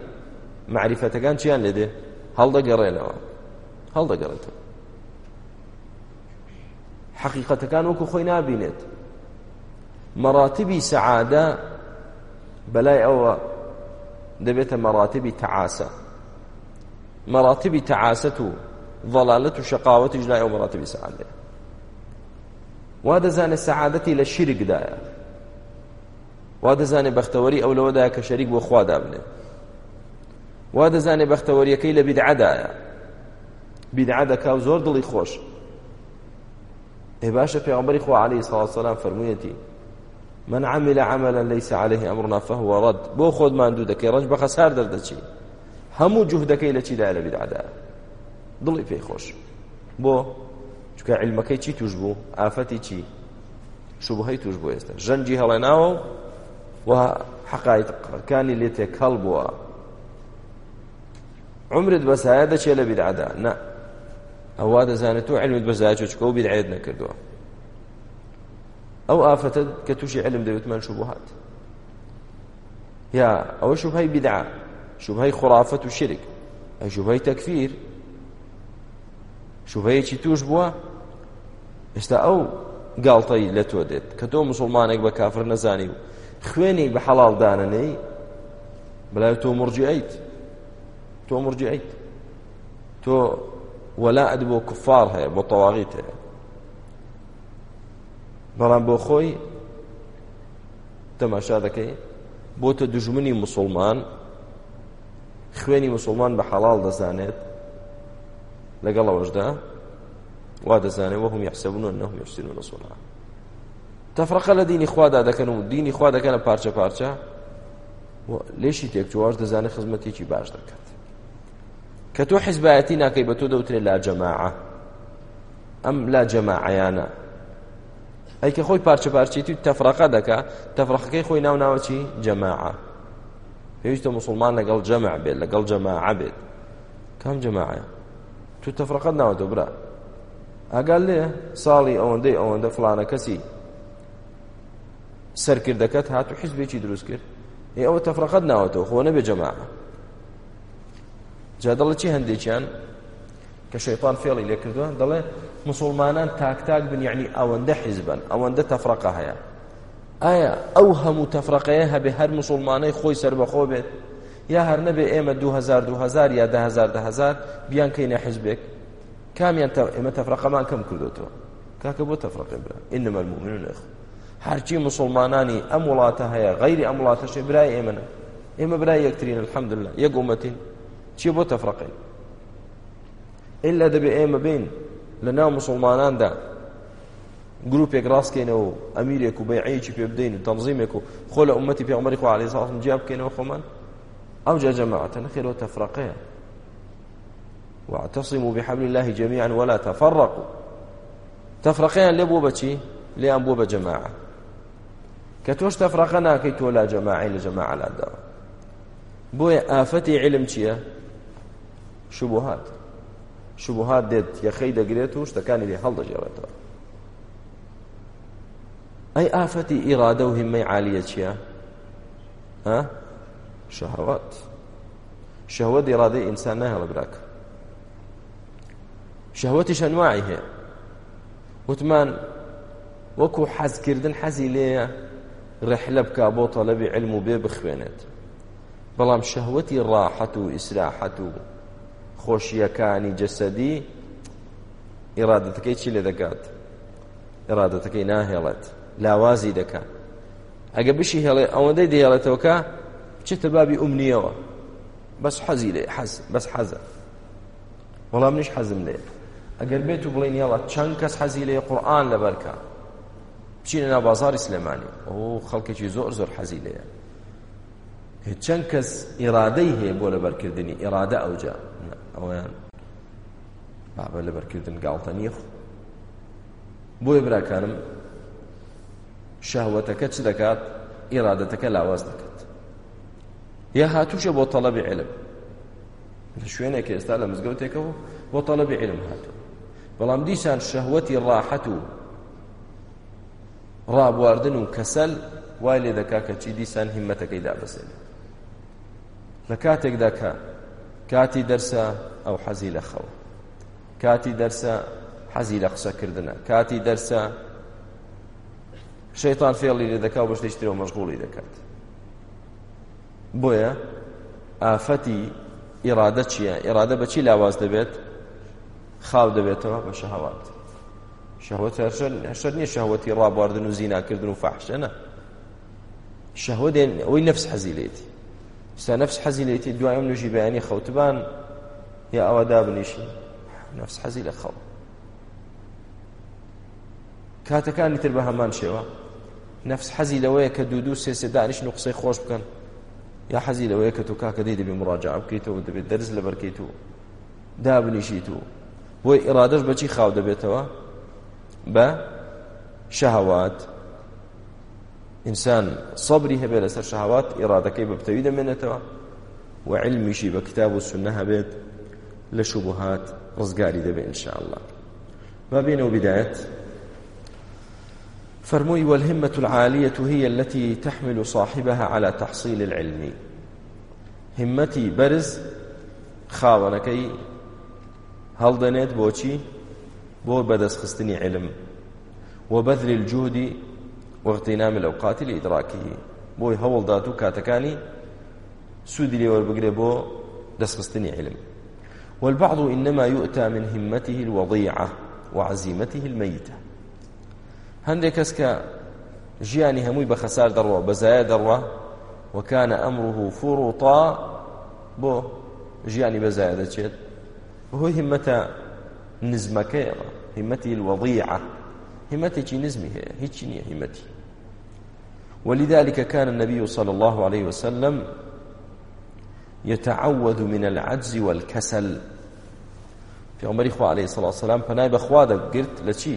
معریفەتەکان چیان لێدێ هەڵدەگەڕێنەوە هەڵدەگەڕێتەوە حقیقەتەکان وەکو خۆی نابینێت مەڕاتبی سەعادە بەلای ئەوە دەبێتە مەڕاتبی تەعاسە مەڕاتبی تەعاسەت و ضەلالەت و شەقاوەتیش لای ئەو مەڕاتبی سەعادەیە وا دەزانێت سەعادەتی لە شیرکدایە وا دەزانێت بەختەوەری ئەو لەوەدایە کە شەریک بۆ خوا دابنێت وا دەزانێت بەختەوەریەکەی لە بیدعەدایە بیدعە دەکا و زۆر دڵی خۆش اي باشا في عمري خو عليه الصلاه والسلام فرميتي من عمل عملا ليس عليه امرنا فهو رد بو خود ما عنده دكي رج بخسار دردشي همو جهدكي لشي لا بدعدا ضلي في خوش بو چونکە علمەکەی چی توش بوو ئافەتی چی شوبهەی توش بوو ئێستا ژەنجی هەڵێناوە و حقایەکانی لێ تێک هەڵ بووە عمرت بەسایە دەچێت لە بیرعدا نە ئەووا دەزانێت تو علمت بەزاجۆچکە و بیدعێت نەکردووە ئەو ئافرەتە کە تووشی علم دەوێتمان شوبهات یا ئەوە شوبهای بیدعا شوبهای خوڕافەت و شرک ئە شوبهای تەکفیر شوبهەیەکی توش بووە ئێستا ئەو گاڵتەی لە تۆ دێت کە تۆ مسلمانێک بە کافر نەزانی و خوێنی بە حەڵال دانەنەی بەلای تۆ مرجعیت تۆ مرجعیت تۆ وەلا ئەدی بۆ کوفار هەیە بۆ تەواغیت هەیە بەڵام بۆ خۆی تەماشا دەکەی بۆ تە دژمنی مسلمان خوێنی مسلمان بە حەڵال دەزانێت لەگەڵ ئەوەشدا وا دەزانێت وەهم یحسەبون ئەنەهم یحسنون رسولا تەفرەقە لە دینی خوادا دەکەن و دینی خوا دەکەنە پارچە پارچە لێشی تێکچوواش دەزانێت خزمەتێکی باش دەکات کە تۆ حیزبایەتی ناکەی بە تۆ دەوترێت لا جەماعە ئەم لا جەماعیانە ئەیکە خۆی پارچە پارچێتی و تەفرەقە دەکا تەفرەقەکەی خۆی ناو ناوەچی جەماعە پێویستە مسلمان لەگەڵ جەمع بێت لەگەڵ جەماعە بێت کام جەماعە تو تەفرەقەت ناوەتە برا ئەگەل لێ ساڵی ئەوەندەی ئەوەندە فلانە کەسی سەرکردەکەت هات و حیزبێکی دروست کرد ئێ ئەوە تەفرەقەت ناوەتەوە خۆ نەبێ جەماعە جا دەڵێ چی هەندێکیان کە شەیطان فێڵی لێکردووە دەڵێ مسلمانان تاکتاک بن یعنی ئەوەندە حیزبن ئەوەندە تەفرەقە هەیە ئایا ئەو هەموو تەفرەقەیە هەبێ هەر مسلمانەی خۆی سربەخۆ بێت یا هەر نەبێ ئێمە 2000 یا 2000 بیان کەینە حزبێک کامیان ئێمە تەفرەقەمان کەم کردوتەوە کاکە بۆ تەفرەقی برا ئینەمە المؤمنون ئەخ هەرچی مسلمانانی ئەم وڵاتە هەیە غەیری ئەم وڵاتەشێ برای ئێمەە ئێمە برای یەکترین الحەمدلله یەک ئومەتین چی بۆ تەفرەقین ئللا دەبێ ئێمە بین لە ناو مسلماناندا گروپێک ڕاستکەینەوە ئەمیرێک و بەیعەیەکی پێ بدەین و تەنظیمێک و خۆ لە ئومەتی پێغمەری خۆ عەلەیهی سەڵام جیا بکەینەوە خۆمان ئەو جا جەماعەتە نەخێرەوە تەفرەقەیە واعتصموا بحبل الله جميعا ولا تفرقوا تەفرەقەیان لێ بۆ بەچی لێیان بۆ بە جەماعە کە تۆش تەفرەقە ناکەی تۆ لا جەماعی لە جەماعەلاداوە بۆیە ئافەتی علم چییە شوبهات شوبهات دێت یەخەی دەگرێت و شتەکانی لێ هەڵدەژێڕێتەوە ئەی ئافەتی ئیرادە و هیممەی عالیە چییە؟ ها؟ شەهەوات شەهوەت ئیرادەی ئینسان نەهێڵە براکە شەهوەتی شەنوایی هەیە وتمان وەکو حەزکردن حەزی لێیە ڕحلە بکە بۆ تەلەبی علم و بێ بخوێنێت بەڵام شەهوەتی ڕاحەت و ئیسراحەت و خۆشیەکانی جەسەدی ئیرادەتەکەی چی لێ دەکات ئیرادەتەکەی ناهێڵێت لاوازی دەکات ئەگە بشی هێڵێ ئەوەندەی دەیڵێتەوەکە بچێتە بابی ئومنیەوە بەس حەزی لێ حەز بەس حەزە وەڵام نیش حەزم لێ ئەگەر بێت و بڵین یاڵە چەند کەس حەزی لێ قورآن لەبەرکە بچینە نا بازاری سلێمانی ئەو خەڵکێکی زۆر زۆر حەزی لێە چەند کەس ئیرادەی هەیە بۆ لەبەرکردنی ئیرادە ئەوجا ئەویان بابە لە بەرکردن گاڵتە نیخ بۆیە براکانم شەهوەتەکە چ دەکات ئیرادەتەکە لاواز دەکات یا هاتووشە بۆ تەڵەبی علم لە شوێنێکە ئێستا لە مزگەوتێکەوە بۆ تەڵەبی علم هاتوو بەڵام دیسان شەهوەتی ڕاحەت و ڕابواردن و کەسەل وای لێ دەکا کە چی دیسان هیمەتەکەی دابەسێنێت لە کاتێکدا کە کاتی دەرسە ئەو حەزی لە خەو کاتی دەرسە حەزی لە قسەکردنە کاتی دەرسە شەیتان فێڵی لێ دەکا بە شتیشترەوە مەشغوڵی دەکات بۆیە ئافەتی ئیرادە چییە؟ ئێرادە بەچی لاواز دەبێت خاو دەبێتەوە بە شەهاوات شەهوت هەشەر نییە شەهوەتی ڕابواردن و زیناکردن و فاحشەنە شەهودێن ئەوی نەفس حەزیلێتی ستا نفس حەزی لێتی دوایم نوژی بەیانی خەوتبان یا ئەوە دابنیشی نفس حەزی لە خەڵ کاتەکانی تر بە هەمان شێوە نفس حەزی لەوەیە کە دوو دوو سێ سێ دانیشن و قسەی خۆش بکەن یا حەزی لەوەیە کە تۆ کاکەدەی دەبێ مڕاجع بکەیتەوە دەبێت دەرز لە بەرکەیت و دابنیشیت و بۆی ئێرادەش بەچی خاو دەبێتەوە بە شەهەوات ئینسان سەبری هەبێ لەسەر شەهاوات ئێرادەکەی بە بتەوی دەمێنێتەوە و علمیشی بە کتاب و سنە هەبێت لە شوبهات ڕزگاری دەبێت انشاءله ما بينه بداية فرمي والهمة العالية هي التي تحمل صاحبها على تحصيل العلم همتي برز خاونەکەی هەڵدەنێت بۆچی بۆ بەدەستخستنی علم و بەدل الجودی وەغتینامە لەو قاتیلی ئیدراکی بۆی هەوڵدات و کاتەکانی سوودی لێوە بگرێ بۆ دەستخستنی علم والبعض إنما يؤتى من همته الوضيعة وعزيمته الميتة هەندێک کەس کە ژیانی هەمووی بە خەسار دەڕوە بەزایە دەڕوە وەکانە ئەمره و فڕوتا بۆ ژیانی بەزایە دەچێت هۆی همەتە نزمەکەیەوە همەتی الوەضیعە همەتێکی نزمی هەیە هیچی نییە همەتی ولذلك كان النبي صلى الله عليه وسلم يتعوذ من العجز والكسل في عمر إخوة عليه الصلاة والسلام فناي بخوادك قلت لشي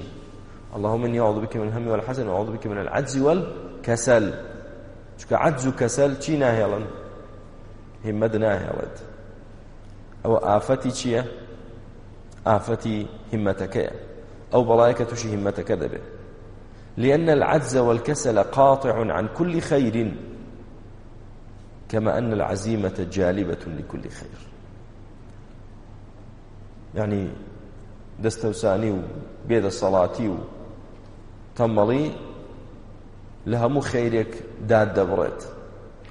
اللهم إني أعوذ بك من الهم والحزن وأعوذ بك من العجز والكسل شك عجز وكسل شي ناهلا همد ناهلت أو آفتي شيء آفتي همتك أو بلايك تشي همتك دبه لأن العجز والكسل قاطع عن كل خير كما أن العزيمة جالبة لكل خير يعني دەستەوسانی و بێدەسەڵاتی و تەمەڵی لە هەموو خەیرێک داد دەبڕێت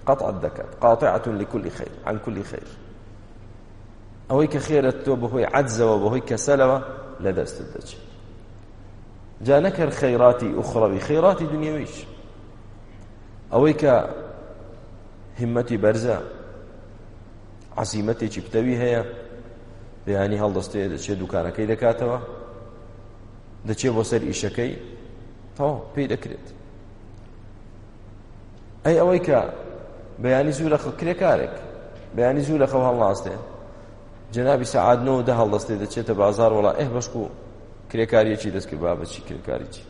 قەتعت دەکات قاتعتون لكل خير عن كل خير ئەوەی کە خێرت تۆ بەهۆی عەجزەوە بەهۆی کەسەلەوە لە دەستت دەچێت جا نەکرد خەیراتی ئوخڕەوی خەیراتی دنیاویش ئەوەی کە همەتی بەرزە عزیمەتێکی پتەوی هەیە بەیانی هەڵدەستەیە دەچێت دوکانەکەی دەکاتەوە دەچێت بۆ سەر ئیشەکەی تەواو پێی دەکرێت ئەی ئەوەی کە بەیانی زوو لە خەکرێ کارێک بەیانی زوو لە خەو هەڵناستێ جەنابی سەعات نەوە دە هەڵدەستێ دەچێتە بازار وڵا ئەه بەشک و کرێکاریەکی دەستکرد بابەتی کرێکاریی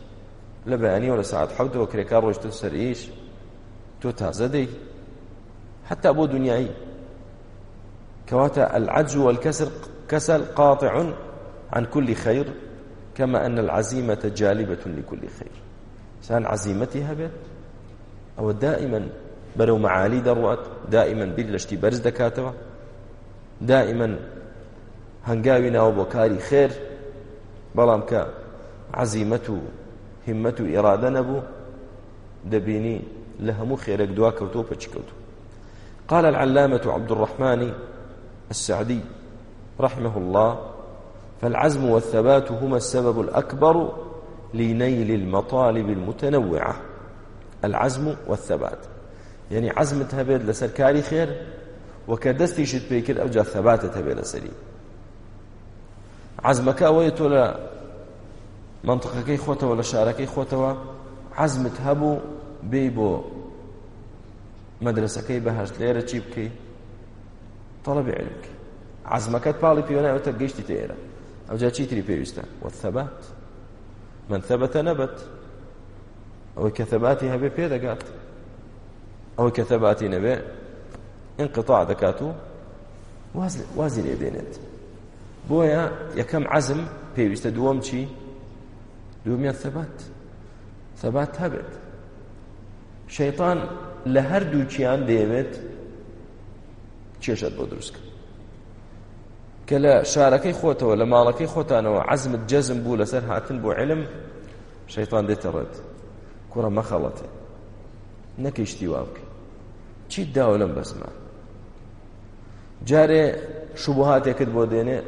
لە بەیانیەوە لە سعات حەوتەوە کرێکار ڕۆشتە سەر ئیش تۆ تازە دەی حتا بۆ دنیایی کەواتە العجز والكسر كسل قاطع عن كل خير كما أن العزيمة جالبة لكل خير سان عزيمتي هبت أو دائما بەرەو معالی دەڕوات دائما بیر لەشتی بەرز دەکاتەوە دائما هەنگاوی ناو بۆ کاری خێر بەڵام کە عزیمەت و همەت و ئێرادە نەبوو دەبینی لە هەموو خێرەك دوا کەوتۆ پەچکەوتو قال العلامة عبد الرحمن السعدي رحمه الله فالعزم والثبات هما السبب الأكبر لنيل المطالب المتنوعة العزم والثبات يعني عزمت هبيد لسر كاري خير وكدستي شد بيكر أوجه ثباتت هبيد لسري عزمەکە ئەوەیە تۆ لە منطقەکەی خۆتەوە لە شارەکەی خۆتەوە حەزمت هەبوو بێ بۆ مەدرسەکەی بەهشت لێرە چی بکەی تەڵەبی علم بکەی عزمەکەت پاڵی پێوەنایەوەتە گەیشتی تێرە ئەوجا چیتری پێویستە وەثەبات من ثەبەتە نەبەت ئەوەی کە ثەباتی هەبێ پێدەگات ئەوەی کە ثەباتی نەبێ انقطاع دەکات و وازی لێ دێنێت بۆیە یەکەم عەزم پێویستە دووەم چی دومیان ثبات ثبات هەبێت شەیطان لە هەردوو چیان دەیەوێت کێشت بۆ دروستکە کە لە شارەکەی خۆتەوە لە ماڵەکەی خۆتانەوە عزمت جەزم بوو لەسەر هاتن بۆ علم شەیطان دێتەڕێت کوڕە مەخەڵەتێ نەکەیشتی واوکە چیت داوە لەم بەسمان جارێ شوبهاتێکت بۆ دێنێ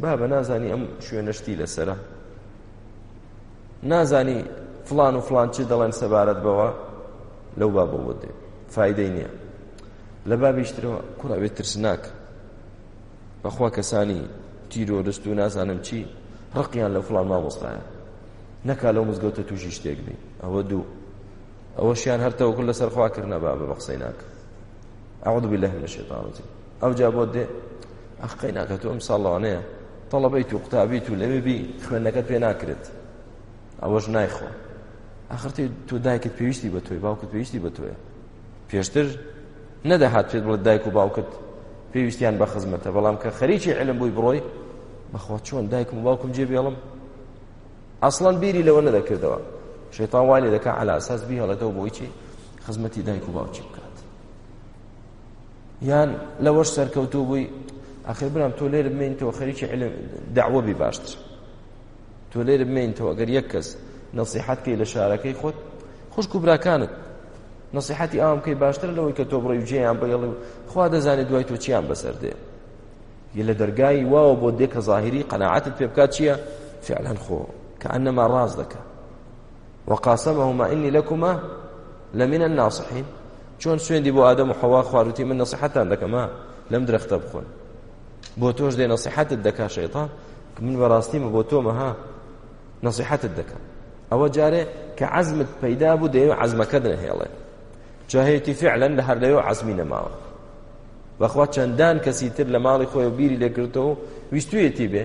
با بە نازانی ئەم شوێنەشتی لەسرە نازانی فلان و فلان چی دەڵێن سەبارەت بەوە لەو بابەوە دێ فیدەی نییە لە بابیشترەوە کوڕاوێت ترسناک بەخوا کەسانی تیرۆرست و نازانم چی ڕقیان لە فلان مامۆستایە نەکا لەو مزگەوتە تووشی شتێک بی ئەوە دوو ئەوەشیان هەرتەوەکو لەسەر خواکردە با بە بەقسەی ناک ئەوەدو بله لە شێتانزی ئەو جا بۆ دێ ئەخقەی ناکەت و ئەم ساڵانەیە تەڵەبەیت و قوتابیت و لەوێ بی خوێندنەکەت پێ ناکرێت ئەوەش نایخۆ ئاخرتی تۆ دایکت پێویستی بە تۆی باوکت پێویستی بە تۆیە پێشتر نەدەهات پێت بڵێت دایک و باوکت پێویستیان بە خزمەتە بەڵام کە خەریکی علم بووی بڕۆی بەخوا چۆن دایکم و باوکم جێ بێڵم ئەسڵان بیری لەوە نەدەکردەوە شێتان وای لێ دەکە علا ئەساس بیهەڵێتەوە بۆی چی خزمەتی دایک و باوکی بکات یان لەوەش سەرکەوتوو بووی ئەخێ برام تۆ لێرە بمێنیتەوە خەریکی علم دعوە بی باشتر تۆ لێرە بمێنیتەوە ئەگەر یەک کەس نەسیحەت کەی لە شارەکەی خۆت خوشک و براکانت نەسیحەتی ئام کەی باشتر لەوەی کە تۆ بڕێ جێیان بەگەڵی خوا دەزانێت دوای تۆ چیان بەسەر دێ یە لە دەرگای واوە بۆ دێ کە ظاهری قەناعەتت پێ بکات چییە فعلا خۆ کەأنما ڕاز دەکە وقاسەمەهما ئینی لەکوما لە منە ناسحین چۆن سوێندی بۆ ئادەم و حەوا خواروتی من نەسیحەتان دەکەمە لەم درەختە بخۆن بۆ تۆش دێ نەسیحەتت دەکا شەیتان کە من بەڕاستیمە بۆ تۆمەها نەسیحەتت دەکەم ئەوە جارێ کە عزمت پەیدا بوو دەیەوە عزمەکە دنەهێڵێ جاهەیەتی فعلا لە هەر لەوێ عزمی نەماوە بەخوا چەندان کەسی تر لە ماڵی خۆی و بیری لێکردەوە ویستویەتی بێ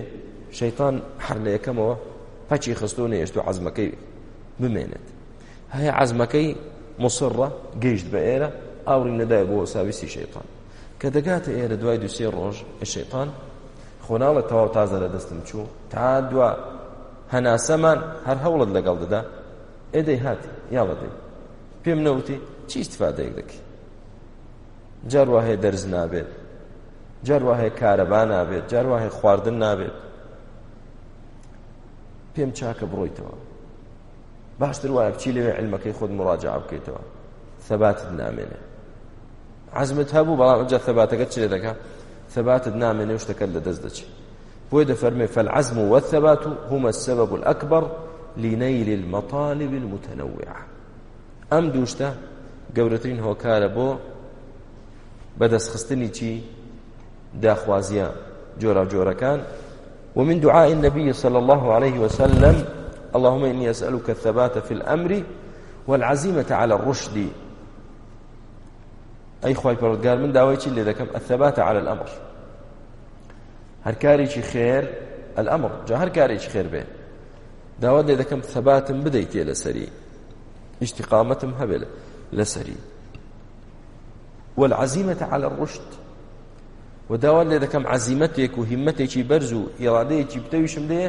شەیتان هەر لە یەکەمەوە پەچی خستۆ نەیەشت و عزمەکەی بمێنێت هەیە عزمەکەی مصڕە گەیشت بە ئێرە ئاوری نەدای بۆ ساویستی شەیتان کە دەگاتە ئێرە دوای دووسێ ڕۆژ شێپان خۆناڵە تەواو تازە لە دەستم چوو تا دوا هەناسەمان هەر هەوڵت لەگەڵ دەدا ئێدەی هاتی یا بەدەی پێم نەوتی چی استفادەیەک دەکەی جار وهەیە دەرز نابێت جار وهەیە کارەبا نابێت جار وهەیە خواردن نابێت پێم چاکە بڕۆیتەوە باشتر وایە بچی لەوێ علمەکەی خۆت مڕاجع بکەیتەوە سەباتت نامێنێت عزمت هەبوو بەڵام ئەجا ثباتەکە چ لێ دەکا ثباتت نامێنێ شتەکەت لەدەست دەچێت بۆی دەفەرمێ فالعزم والثبات هما السبب الأكبر لنيل المطالب المتنوعة ئەم دووشتە گەورەترین هۆکارە بۆ بەدەستخستنی چی داخوازیە جۆرا جۆرەکان ومن دعاء النبي صلى الله عليه وسلم اللهم إني أسألك الثبات في الأمر والعزيمة على الرشد ئەی خی پەرگار من داوایکی لێ دەکەم ئەثباتە على الأمر هەر کارێکی خێر الأمر جا هەر کارێکی خێر بێ داوا لێ دەکەم ثباتم بدەیتێ لەسەری ئیشتقامەتم هەبێ لەسەری والعزيمة على الرشد وداوا لێ دەکەم عزیمەتێک و هیمەتێکی بەرز و ئێڵادەیەکی بتەویشم لێ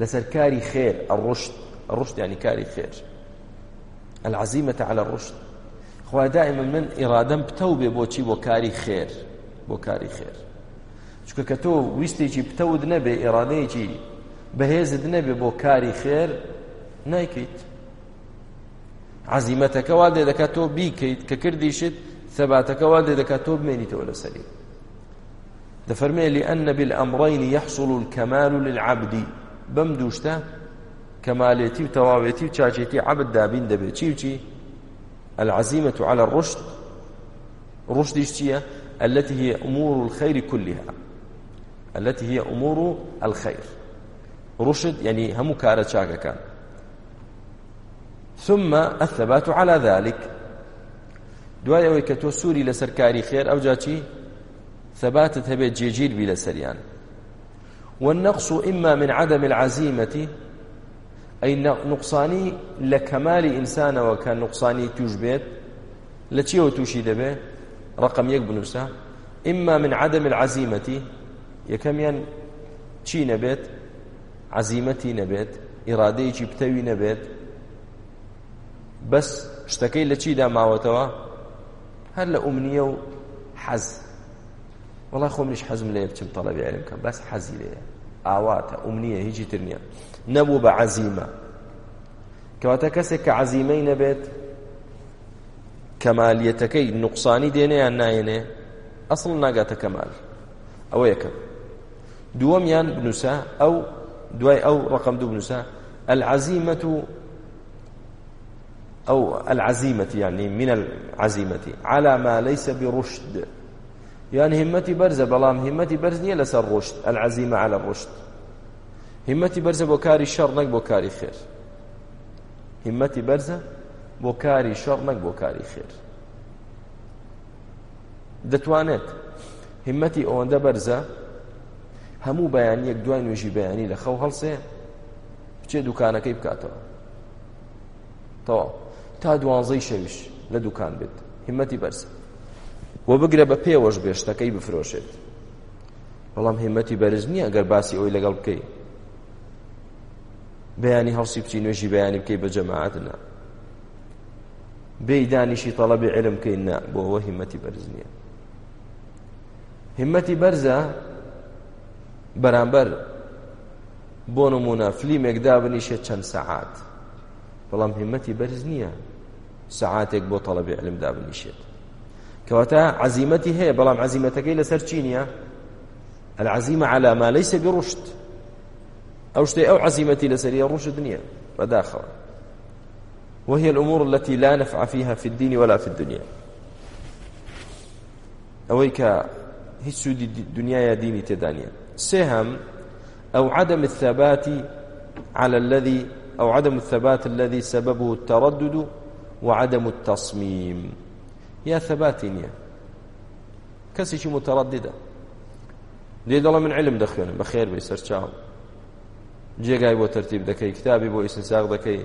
لەسەر کاری خێر الرشد الرشد يعني كاري خير العزيمة على الرشد خوا دائما من ئێرادەم پتە و بێ بۆچی بۆ کاری خێر بۆ کاری خێر چکە کە تۆ ویستێکی پتەود نەبێ ئێرادەیەکی بەهێزت نەبێ بۆ کاری خێر نایکەیت عزیمەتەکە وا دێ دەکات تۆ بیکەیت کە کردیشت ثباتەکە وا دێ دەکات تۆ بمێنیتەوە لەسەری دەفەرمێ لأن بالأمرين يحصل الكمال للعبد بەم دووشتە کەمالێتی و تەواوێتی و چاچێتی عبد دابین دەبێت چی و چی العزيمة على الرشد رشد اشتيا التي هي أمور الخير كلها التي هي أمور الخير رشد يعني هم كارة شاكا كان ثم الثبات على ذلك دوای ئەوەی کە تۆ سووری لەسەر کاری خێر ئەو جاچی ثباتت هەبێت جێگیر بی لەسەریان والنقص إما من عدم العزيمة ئەی نقصانی لە کەمالی ئینسانەوە کە نقصانی توش بێت لە چیەوە تووشی دەبێ ڕقم یەک بنووسە ئما من عدم العزیمەتی یەکەمیان چی نەبێت عزیمەتی نەبێت ئیرادەیەکی پتەوی نەبێت بەس شتەکەی لە چیدا ماوەتەوە هەر لە ئومنیە و حەز وڵی خۆمنیش حەزم لێ بچم تەڵەبی عێلم کە بەس حەزی لێ ئاواتە ئومنیە هیچی تر نییە نەبوو بە عەزیمە کەواتە کەسێک کە عەزیمەی نەبێت کەمالیەتەکەی نوقسانی دێنێ یان نایەنێ ئەسڵ ناگاتە کەمال ئەوە یەکەم دووەمیان بنووسە ئەو دوای ئەو ڕقم دوو بنووسە العزيمة أو العزيمة يعني من العزيمة على ما ليس برشد يعني همتي برزة بلام همتي برز نية لسر رشد العزيمة على الرشد همەتی بەرزە بۆ کاری شەڕ نەک بۆ کاری خێر همەتی بەرزە بۆ کاری شەڕ نەک بۆ کاری خێر دەتوانێت همەتی ئەوەندە بەرزە هەموو بەیان یەک دوای نوێژی بەیانی لە خەو هەڵسێ بچێ دوکانەکەی بکاتەوە تەواو تا دوانزەی شەویش لە دوکان بێت همەتی بەرزە وە بگرە بە پێوەش بێشتەکەی بفرۆشێت بەڵام همەتی بەرز نییە گەر باسی ئەوی لەگەڵ بکەیت بەیانی هەڵسی بچی نوێژی بەیانی بکەی بە جەماعاتنا بێ دانیشی تەڵەبی علم بکەین نا بۆ ئەوە هیمەتی بەرز نییە هیمەتی بەرزە بەرامبەر بۆ نمونە فلیمێکدا بنیشە چەند سەعات بەڵام هیمەتی بەرز نییە سەعاتێک بۆ تەڵەبی علمدا بنیشێت کەواتە عزیمەتی هەیە بەڵام عزیمەتەکەی لەسەر چی نییە العزیمە على ما ليس بڕشت ئەو شتەی ئەو عزیمەتی لەسەریە ڕوشت نییە بەداخەوە وهي الأمور التي لا نفع فيها في الدين ولا في الدنيا ئەوەی کە هیچ سوودی دنیاە دینی تێدانە سێهم ئەو عدم الثبات على الذي أو عدم الثبات الذي سببه التردد وعدم التصميم يا ثبات نییە کەسێکی متەڕددە دێ دەڵە من علم دەخوێنم بە خێر بێ سەرچاو جێگای بۆ تەرتیب دەکەی کتابی بۆ ئیسنساق دەکەی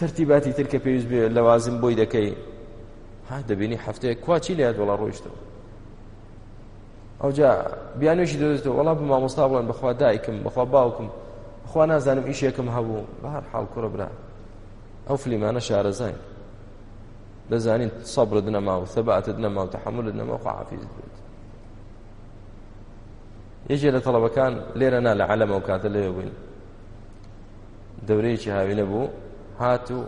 تەرتیباتی تر کە پێویست بێ لەوازم بۆی دەکەی ها دەبینی هەفتەیە کواچی لە وڵا ڕۆیشتەوە ئەوجا بیانێکی دەدەێتەوە وڵا بە مامۆستا بڵێن بەخوا دایکم بەخوا باوکم خوا نازانم ئیشێکم هەبوو بەهر حاڵ کوڕە برا ئەو فلیمانە شارەزای دەزانین سەبرت نەما و سەباتت نەما و تەحملت نەما و خواحافیز بێت یەکێ لە تەڵەبەکان لێرە نا لە عەلەمە و کاتە لێ بووین دەورەیەکی هاوینە بوو هات و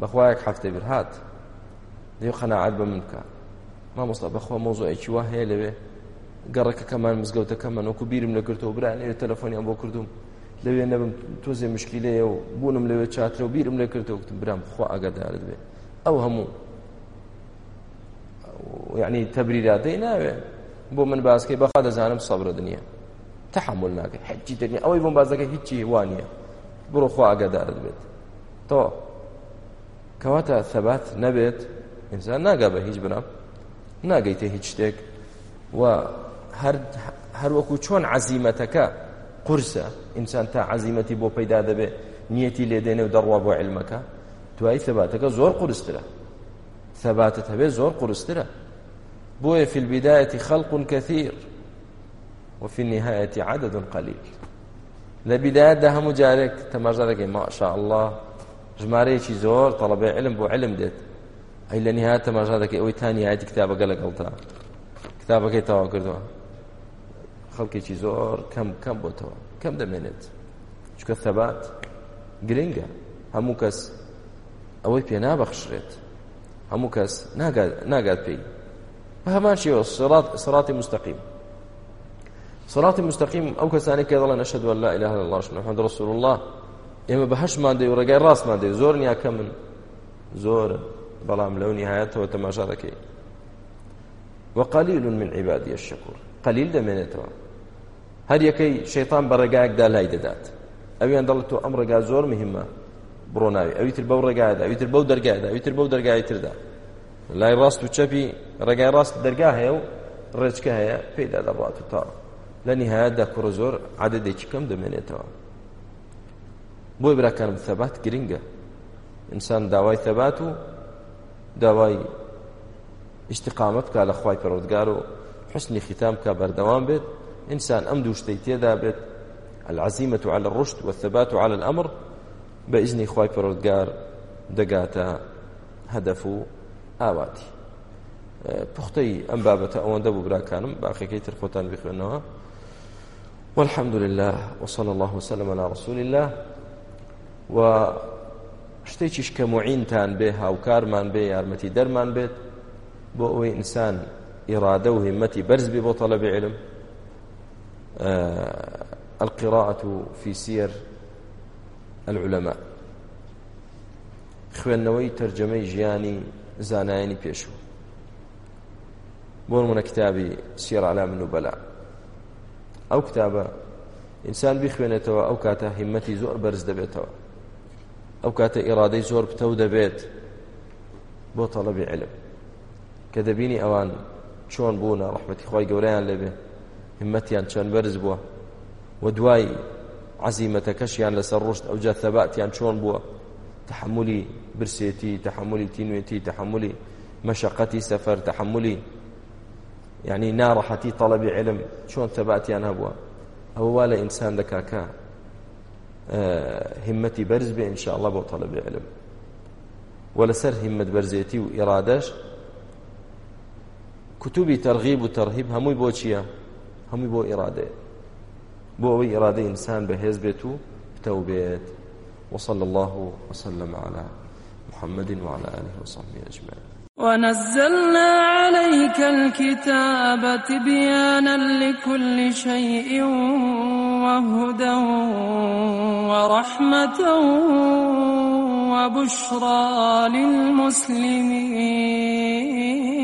بەخوایەک هەفتەی بر هات دێ خەناعات بە من بکە ما مۆستا بەخوا مۆزۆیەکی وا هەیە لەوێ گەڕەکەەکەمان مزگەوتەکەمان وەکو بیرم لە کردەوە برانێ تەلەفۆنیان بۆ کردوم لەوێ نەبم تۆزێ مشکیلەیە و بوونم لەوێ چاترە و بیرم لێ کردەوە وتم برام خوا ئەگەدارت بێ ئەو هەموو یعنی تەبریرادەی ناوێ بۆ من باسکەی بەخا دەزانم سەبرە دنیا تحمل ناکەی حەجی دنیا ئەوەی بۆم بازەکە هیچی وانە بڕۆ خوا ئاگادارت بێت تۆ کەواتە ثەبات نەبێت ئینسان ناگا بە هیچ بنام ناگەیتە هیچ شتێک و هەروەکو چۆن عزیمەتەکە قرسە ئینسان تا عزیمەتی بۆ پەیدا دەبێت نیەتی لێدێنێ و دەڕوا بۆ علمەکە دوای ثەباتەکە زۆر قرسترە ثەباتت هەبێ زۆر قرسترە بوي في البداية خلق كثير وفي النهاية عدد قليل لبداية ده هم جارك تمرزا ما شاء الله ژمارەیەکی زۆر تەڵبێ علم بۆ علم دێت ئەی لە نهات تەماژا دەکەی ئەوەی تانی هاتی کتابەکە لەگەڵتا کتابەکەی تەوا کردەوە خەڵکێکی زۆر کەم کەم بۆتەوە کەم دەمێنێت چکە سەبات گرنگە هەموو کەس ئەوەی پێ نابەخشرێت هەموو کەس ناگات پێی هەمان شێوە سڕاتی مستەقیم سڕاتی مستەقیم ئەو کەسانی کە دەڵێن نەشەد لا إله إلا الله محمد رسول الله ئێمە بە هەشمان دەی و ڕێگای ڕاستمان دەی زۆر نیاکە من زۆر بەڵام لەو نهایەتەوە تەماشا دەکەی وقلیل من عیبادی الشکور قلیل دەمێنێتەوە هەر یەکەی شەیتان بە ڕێگایەکدا لای دەدات ئەویان دەڵێت تۆ ئەم ڕێگا زۆر مهمە بڕۆناوی ئەویتر بەو ڕێگایدا ئەویتر بەو دەرگایدا ئەویتر بەو دەرگای تردا لای ڕاست و چەپی ڕێگای ڕاست دەرگا هەیە و ڕێچکە هەیە پێدا دەڕات و تا لە نهایەتدا کوڕە زۆر عادەدێکی کەم دەمێنێتەوە بۆی براکانم تەبات گرنگە ئینسان داوای تەبات و داوای اشتقامەت بکە لە خی پەرۆودگار و حسنی ختام بکە بەردەوام بێت ئینسان ئەم دوو شتەی تێدا بێت العزيمة على الرشد والثبات على الأمر بإذن خواي پروردگار دقاتا هدفو ئاواتی پوختەی ئەم بابەتە ئەوەندە بوو براکانم باقیەکەی تر خۆتان بخوێنەوە والحمد لله وصلى الله وسلم على رسول الله و شتێکیش کە معینتان بێ هاوکارمان بێ یارمەتی دەرمان بێت بۆ ئەوەی ئینسان ئیرادە و همەتی بەرزبی بۆ تەلەبی علم القراءة في سير العلماء خوێندنەوەی تەرجەمەی ژیانی زانایانی پێشوو بۆ منە کتابی سیێڕعلا من و بەلا ئەو کتابە ئینسان بخوێنێتەوە ئەو کاتە هیمەتی زۆر بەرز دەبێتەوە ئەو کاتە ئێرادەی زۆر پتەو دەبێت بۆ تەڵەبی علم کە دەبینی ئەوان چۆن بوون ڕحمەتی خی گەوریان لەبێ همەتیان چەند بەرز بووە و دوای عزیمەتەکەشیان لەسەر ڕشت ئەو جاتەباتیان چۆن بووە تحملی برسێتی تحملی تینوێتی تحملی مەشقەتی سەفەر تحملی یعنی ناڕەحەتی تەڵەبی علم چۆن تەباتیان هەبووە ئەوە وا لە ئینسان دەکاکە همەتی بەرز بێ ئینشاءڵە بۆ تەڵەبی علم وە لەسەر همت بەرزێتی و ئێرادەش کتوبی تەرغیب و تەرهیب هەمووی بۆ چییە؟ هەمووی بۆ ئێرادەیە بۆ ئەوەی ئێرادەی ئینسان بەهێز بێت و بتەوبێت وصلى الله وسلم على محمد وعلى آله وصحبه أجمعين ونزلنا عليك الكتاب تبيانا لكل شيء وهدى ورحمة وبشرى للمسلمين